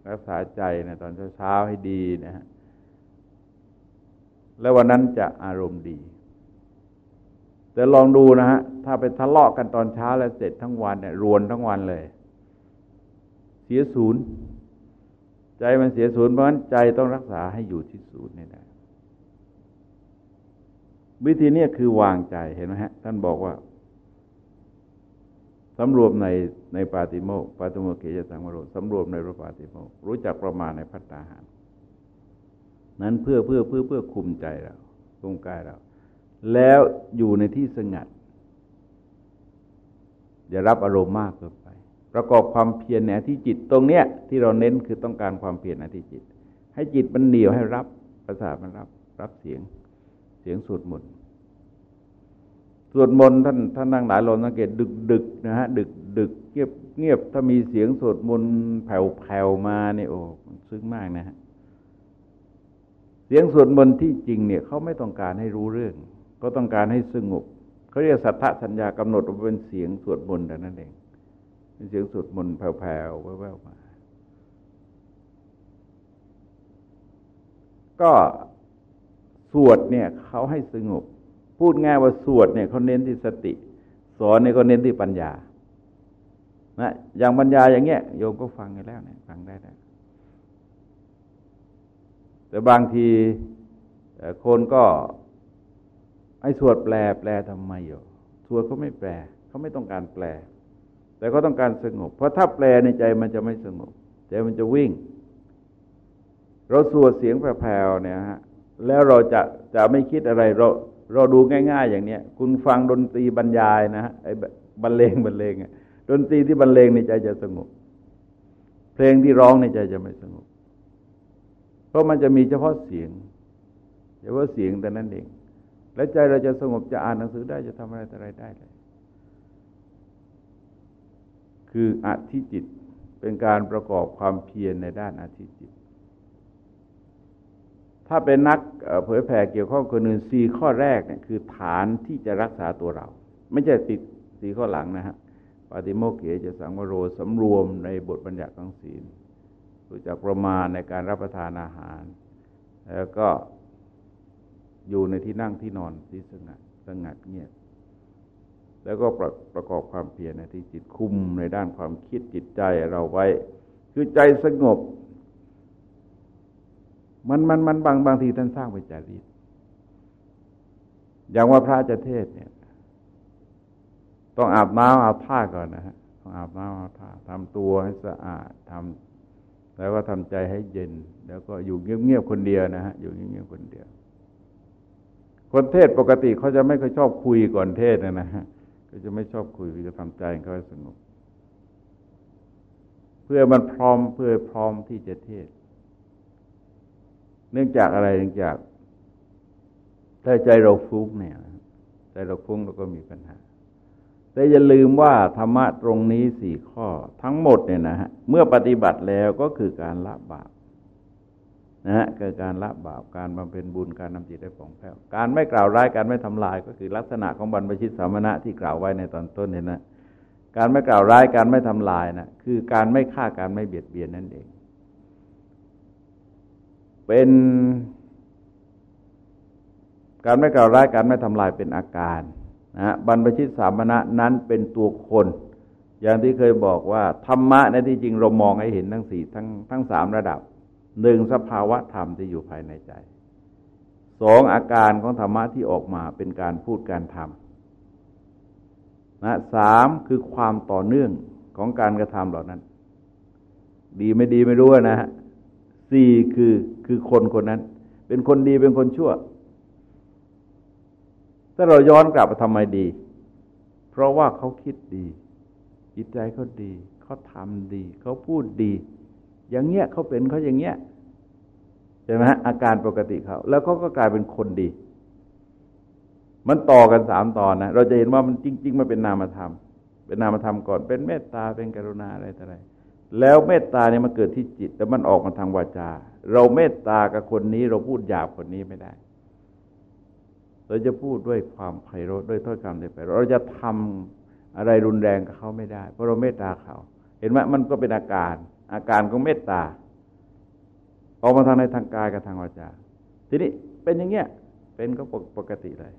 รักษาใจนะตอนเช้าให้ดีนะฮะแล้ววันนั้นจะอารมณ์ดี แต่ลองดูนะฮะ ถ้าไปทะเลาะกันตอนเช้าแล้วเสร็จทั้งวันเนี่ยรวนทั้งวันเลย เสียศูนย์ ใจมันเสียศูนย์เพราะฉะนั้นใจต้องรักษาให้อยู่ที่ศูนย์นี่ได้ วิธีนี้คือวางใจเห็นไหมฮะ ท่านบอกว่าสำรวมในในปาติโมกปาติโมกเกยสังวโรสำรวมในพระปาติโมกรู้จักประมาณในพัฒนาหาร นั้นเพื่อเพื่อเพื่อเพื่อคุมใจเราคุมกายเรา แล้วอยู่ในที่สงัด อย่ารับอารมณ์มากเกินไป ประกอบความเพียรในที่จิตตรงเนี้ย ที่เราเน้นคือต้องการความเพียรในที่จิต ให้จิตมันเหนียวให้รับประสาทมันรับ รับเสียง เสียงสวดมนต์สวดมนต์ท่านท่านนั่งหลายลมสังเกตดึกดึกนะฮะดึกดึกเงียบเงียบถ้ามีเสียงสวดมนต์แผ่วแผ่วมาเนี่ยโอ้มันซึ้งมากนะฮะเสียงสวดมนต์ที่จริงเนี่ยเขาไม่ต้องการให้รู้เรื่อง ก็ต้องการให้สงบเขาเรียกสัทธสัญญากำหนดว่าเป็นเสียงสวดมนต์แต่นั้นเองเสียงสวดมนต์แผ่วๆแว่วๆมาก็ สวดเนี่ยเขาให้สงบ พูดง่ายว่าสวดเนี่ยเขาเน้นที่สติ สอนเนี่ยเขาเน้นที่ปัญญานะอย่างปัญญาอย่างเงี้ยโยมก็ฟังกันแล้วเนี่ยฟังได้แล้วแต่บางทีคนก็ให้สวดแปลแปลทำไมอยู่สวดเขาไม่แปลเขาไม่ต้องการแปล แต่ก็ต้องการสงบ เพราะถ้าแปลในใจมันจะไม่สงบใจมันจะวิ่ง เราสวดเสียงแผ่วๆเนี่ยฮะ แล้วเราจะจะไม่คิดอะไรเราเราดูง่าย ๆ อย่างเนี้ยคุณฟังดนตรีบรรยายนะฮะไอ้บรรเลงบรรเลงดนตรีที่บรรเลงในใจจะสงบเพลงที่ร้องในใจจะไม่สงบเพราะมันจะมีเฉพาะเสียงเฉพาะเสียงแต่นั้นเอง และใจเราจะสงบจะอ่านหนังสือได้จะทำอะไรอะไรได้เลยคืออธิจิตเป็นการประกอบความเพียรในด้านอธิจิต ถ้าเป็นนักเผยแผ่เกี่ยวข้องกับนื่นสี่ข้อแรกเนี่ยคือฐานที่จะรักษาตัวเรา ไม่ใช่ติดสี่ข้อหลังนะฮะปฏิโมกเขจะสังวโรสำรวมในบทบัญญัติของศีลรู้จักประมาณในการรับประทานอาหาร แล้วก็อยู่ในที่นั่งที่นอนที่สงัดสงัดเงียบแล้วก็ประประกอบความเพียรในที่จิตคุมในด้านความคิดจิตใจเราไว้ คือใจสงบ มันมันมันบางบางทีท่านสร้างไปจารีตอย่างว่าพระจะเทศเนี่ย ต้องอาบน้ำอาบท่าก่อนนะฮะต้องอาบน้ำอาบท่าทำตัวให้สะอาดทำแล้วก็ทำใจให้เย็น แล้วก็อยู่เงียบๆคนเดียวนะฮะอยู่เงียบๆคนเดียว คนเทศปกติเขาจะไม่ค่อยชอบคุยก่อนเทศนะนะฮะก็จะไม่ชอบคุยจะทำใจเขาให้สงบเพื่อมันพร้อมเพื่อพร้อมที่จะเทศ เนื่องจากอะไรเนื่องจากถ้าใจเราฟุ้งเนี่ยใจเราฟุ้งเราก็มีปัญหา แต่อย่าลืมว่าธรรมะตรงนี้สี่ข้อทั้งหมดเนี่ยนะฮะเมื่อปฏิบัติแล้วก็คือการละบาปนะฮะคือการละบาปการบำเพ็ญบุญการนำจิตได้ผ่องแผ้วการไม่กล่าวร้ายการไม่ทำลาย ก็คือลักษณะของบรรพชิตสามณะที่กล่าวไว้ในตอนต้นเนี่ยนะการไม่กล่าวร้ายการไม่ทำลายนะคือการไม่ฆ่าการไม่เบียดเบียนนั่นเอง เป็นการไม่กล่าวร้ายการไม่ทำลายเป็นอาการนะบรรพชิตสามณะนั้นเป็นตัวคน อย่างที่เคยบอกว่า ธรรมะในที่จริงเรามองให้เห็นทั้งสี่ทั้งทั้งสามระดับหนึ่งสภาวะธรรมที่อยู่ภายในใจสองอาการของธรรมะที่ออกมาเป็นการพูดการทำนะสามคือความต่อเนื่องของการกระทำเหล่านั้น ดีไม่ดีไม่รู้นะฮะสี่คือ คือคนคนนั้น เป็นคนดีเป็นคนชั่ว ถ้าเราย้อนกลับมาทำไมดี เพราะว่าเขาคิดดีจิตใจเขาดี เขาทำดี เขาพูดดี อย่างเงี้ยเขาเป็นเขาอย่างเงี้ยใช่ไหมอาการปกติเขา แล้วเขาก็กลายเป็นคนดี มันต่อกันสามตอนนะ เราจะเห็นว่ามันจริง ๆ มันเป็นนามธรรม เป็นนามธรรมก่อน เป็นเมตตา เป็นกรุณาอะไรต่ออะไร แล้วเมตตาเนี่ยมันเกิดที่จิต แต่มันออกมาทางวาจา เราเมตตากับคนนี้เราพูดหยาบคนนี้ไม่ได้ เราจะพูดด้วยความไพเราะด้วยถ้อยคำที่ไพเราะเราจะทำอะไรรุนแรงกับเขาไม่ได้ เพราะเราเมตตาเขา เห็นไหมมันก็เป็นอาการ อาการของเมตตา ออกมาทางในทางกายกับทางวาจา ทีนี้เป็นอย่างเงี้ยเป็นก็ปกติเลย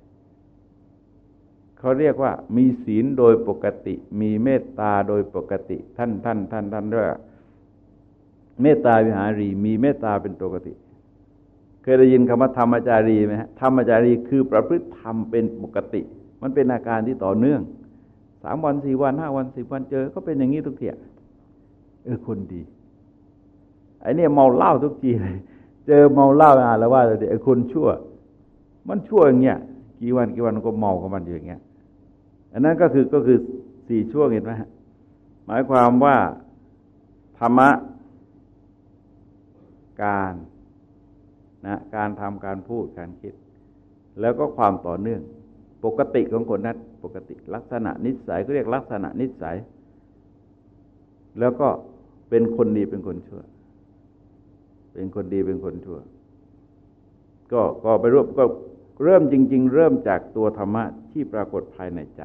เขาเรียกว่ามีศีลโดยปกติ มีเมตตาโดยปกติท่านท่านท่านท่านด้วยเมตตาวิหารี มีเมตตาเป็นปกติ เคยได้ยินคำว่าธรรมจารีไหมฮะธรรมจารีคือประพฤติธรรมเป็นปกติ มันเป็นอาการที่ต่อเนื่องสามวันสี่วันห้าวันสิบวันเจอ ก็เป็นอย่างนี้ทุกเทียเออคนดีไอ้นี่เมาเหล้าทุกทีเลยเจอเมาเหล้าอะแล้วว่าแต่ไอ้คนชั่ว มันชั่วอย่างเงี้ยกี่วันกี่วันก็เมากับมันอยู่อย่างเงี้ย อันนั้นก็คือก็คือสี่ช่วงเห็นไหมหมายความว่าธรรมะการนะการทำการพูดการคิด แล้วก็ความต่อเนื่อง ปกติของคนนั้นปกติลักษณะนิสัยก็เรียกลักษณะนิสัย แล้วก็เป็นคนดีเป็นคนชั่ว เป็นคนดีเป็นคนชั่ว ก็ก็ไปรวบก็ เริ่มจริง ๆ เริ่มจากตัวธรรมะที่ปรากฏภายในใจ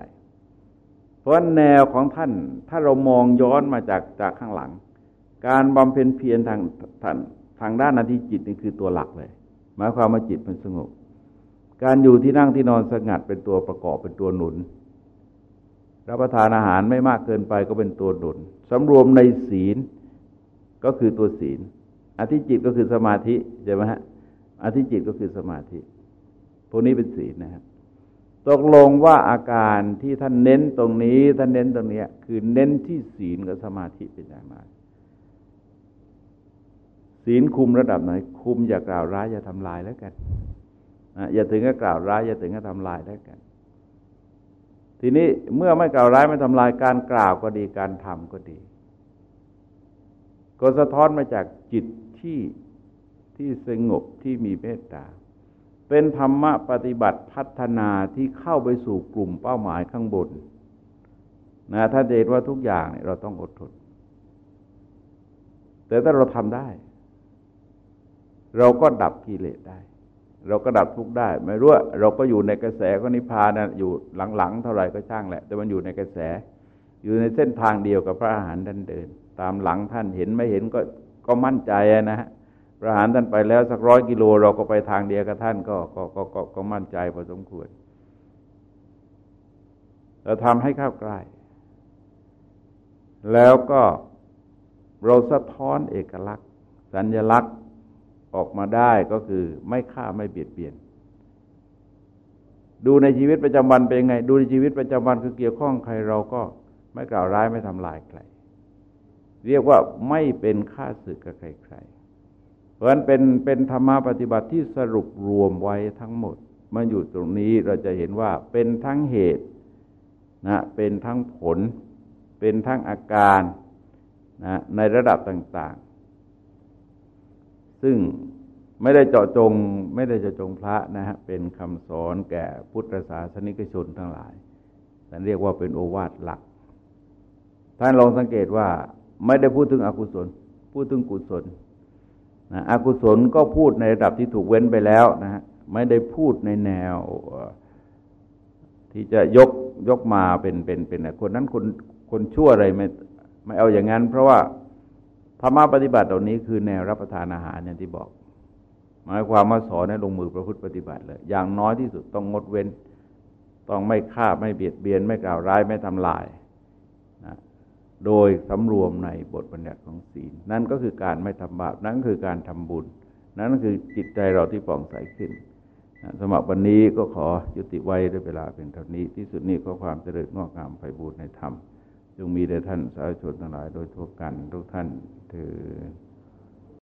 เพราะแนวของท่านถ้าเรามองย้อนมาจากจากข้างหลัง การบำเพ็ญเพียรทางท่านทางด้านนาทีจิตนี่คือตัวหลักเลย หมายความว่าจิตมันสงบ การอยู่ที่นั่งที่นอนสงัดเป็นตัวประกอบเป็นตัวหนุนรับประทานอาหารไม่มากเกินไปก็เป็นตัวหนุนสำรวมในศีลก็คือตัวศีลอธิจิตก็คือสมาธิใช่ไหมฮะอธิจิตก็คือสมาธิ พวกนี้เป็นศีลนะครับตกลงว่าอาการที่ท่านเน้นตรงนี้ ท่านเน้นตรงนี้คือเน้นที่ศีลกับสมาธิเป็นอย่างมากศีลคุมระดับไหน คุมอย่ากล่าวร้ายอย่าทำลายแล้วกันอย่าถึงกับกล่าวร้ายอย่าถึงกับทำลายแล้วกัน ทีนี้เมื่อไม่กล่าวร้ายไม่ทำลายการกล่าวก็ดีการทำก็ดี ก็สะท้อนมาจากจิตที่ที่สงบที่มีเมตตา เป็นธรรมะปฏิบัติพัฒนาที่เข้าไปสู่กลุ่มเป้าหมายข้างบนนะถ้าเห็นว่าทุกอย่างเนี่ยเราต้องอดทน แต่ถ้าเราทำได้ เราก็ดับกิเลสได้ เราก็ดับทุกได้ ไม่รู้ว่าเราก็อยู่ในกระแสก็นิพพานนะอยู่หลังๆ เท่าไหร่ก็ช่างแหละ แต่มันอยู่ในกระแส อยู่ในเส้นทางเดียวกับพระอาหารท่านเดิน ตามหลังท่านเห็นไม่เห็นก็ก็มั่นใจนะฮะ ประหารท่านไปแล้วสักร้อยกิโลเราก็ไปทางเดียวกับท่านก็ก็ก็ก็ก็มั่นใจพอสมควรเราทำให้เข้าใกล้แล้วก็เราสะท้อนเอกลักษณ์ สัญลักษณ์ออกมาได้ก็คือไม่ฆ่าไม่เบียดเบียน ดูในชีวิตประจำวันเป็นยังไง ดูในชีวิตประจำวันคือเกี่ยวข้องใครเราก็ไม่กล่าวร้ายไม่ทำลายใคร เรียกว่าไม่เป็นฆ่าศึกกับใครๆ ราะฉะนั้นเป็นเป็นธรรมะปฏิบัติที่สรุปรวมไว้ทั้งหมดมาอยู่ตรงนี้เราจะเห็นว่าเป็นทั้งเหตุนะเป็นทั้งผล เป็นทั้งอาการนะในระดับต่าง ๆ ซึ่งไม่ได้เจาะจงไม่ได้เจาะจงพระนะฮะเป็นคำสอนแก่พุทธศาสนิกชนทั้งหลายแต่เรียกว่าเป็นโอวาทหลัก ท่านลองสังเกตว่าไม่ได้พูดถึงอกุศล พูดถึงกุศล นะอกุศลก็พูดในระดับที่ถูกเว้นไปแล้วนะฮะไม่ได้พูดในแนว ที่จะยกยกมาเป็นเป็นเป็นคนนั้นคนคนชั่วอะไรไม่ไม่เอาอย่างนั้น เพราะว่าธรรมะปฏิบัติเหล่านี้คือแนวรับประทานอาหารเนี่ยที่บอก หมายความว่าสอนให้ลงมือประพฤติปฏิบัติเลย อย่างน้อยที่สุดต้องงดเว้น ต้องไม่ฆ่าไม่เบียดเบียน ไม่กล่าวร้ายไม่ทำลาย โดยสำรวมในบทบัญญัติของศีล นั่นก็คือการไม่ทำบาป นั่นคือการทำบุญ นั่นคือจิตใจเราที่ป่องใสขึ้นสมัครวันนี้ก็ขอยุติไว้ด้วยเวลาเป็นเท่านี้ ที่สุดนี้ก็ความเจริญงอกงามไปบูรณ์ในธรรมจงมีแด่ท่านสาธุชนทั้งหลายโดยทั่วกันทุกท่านถือ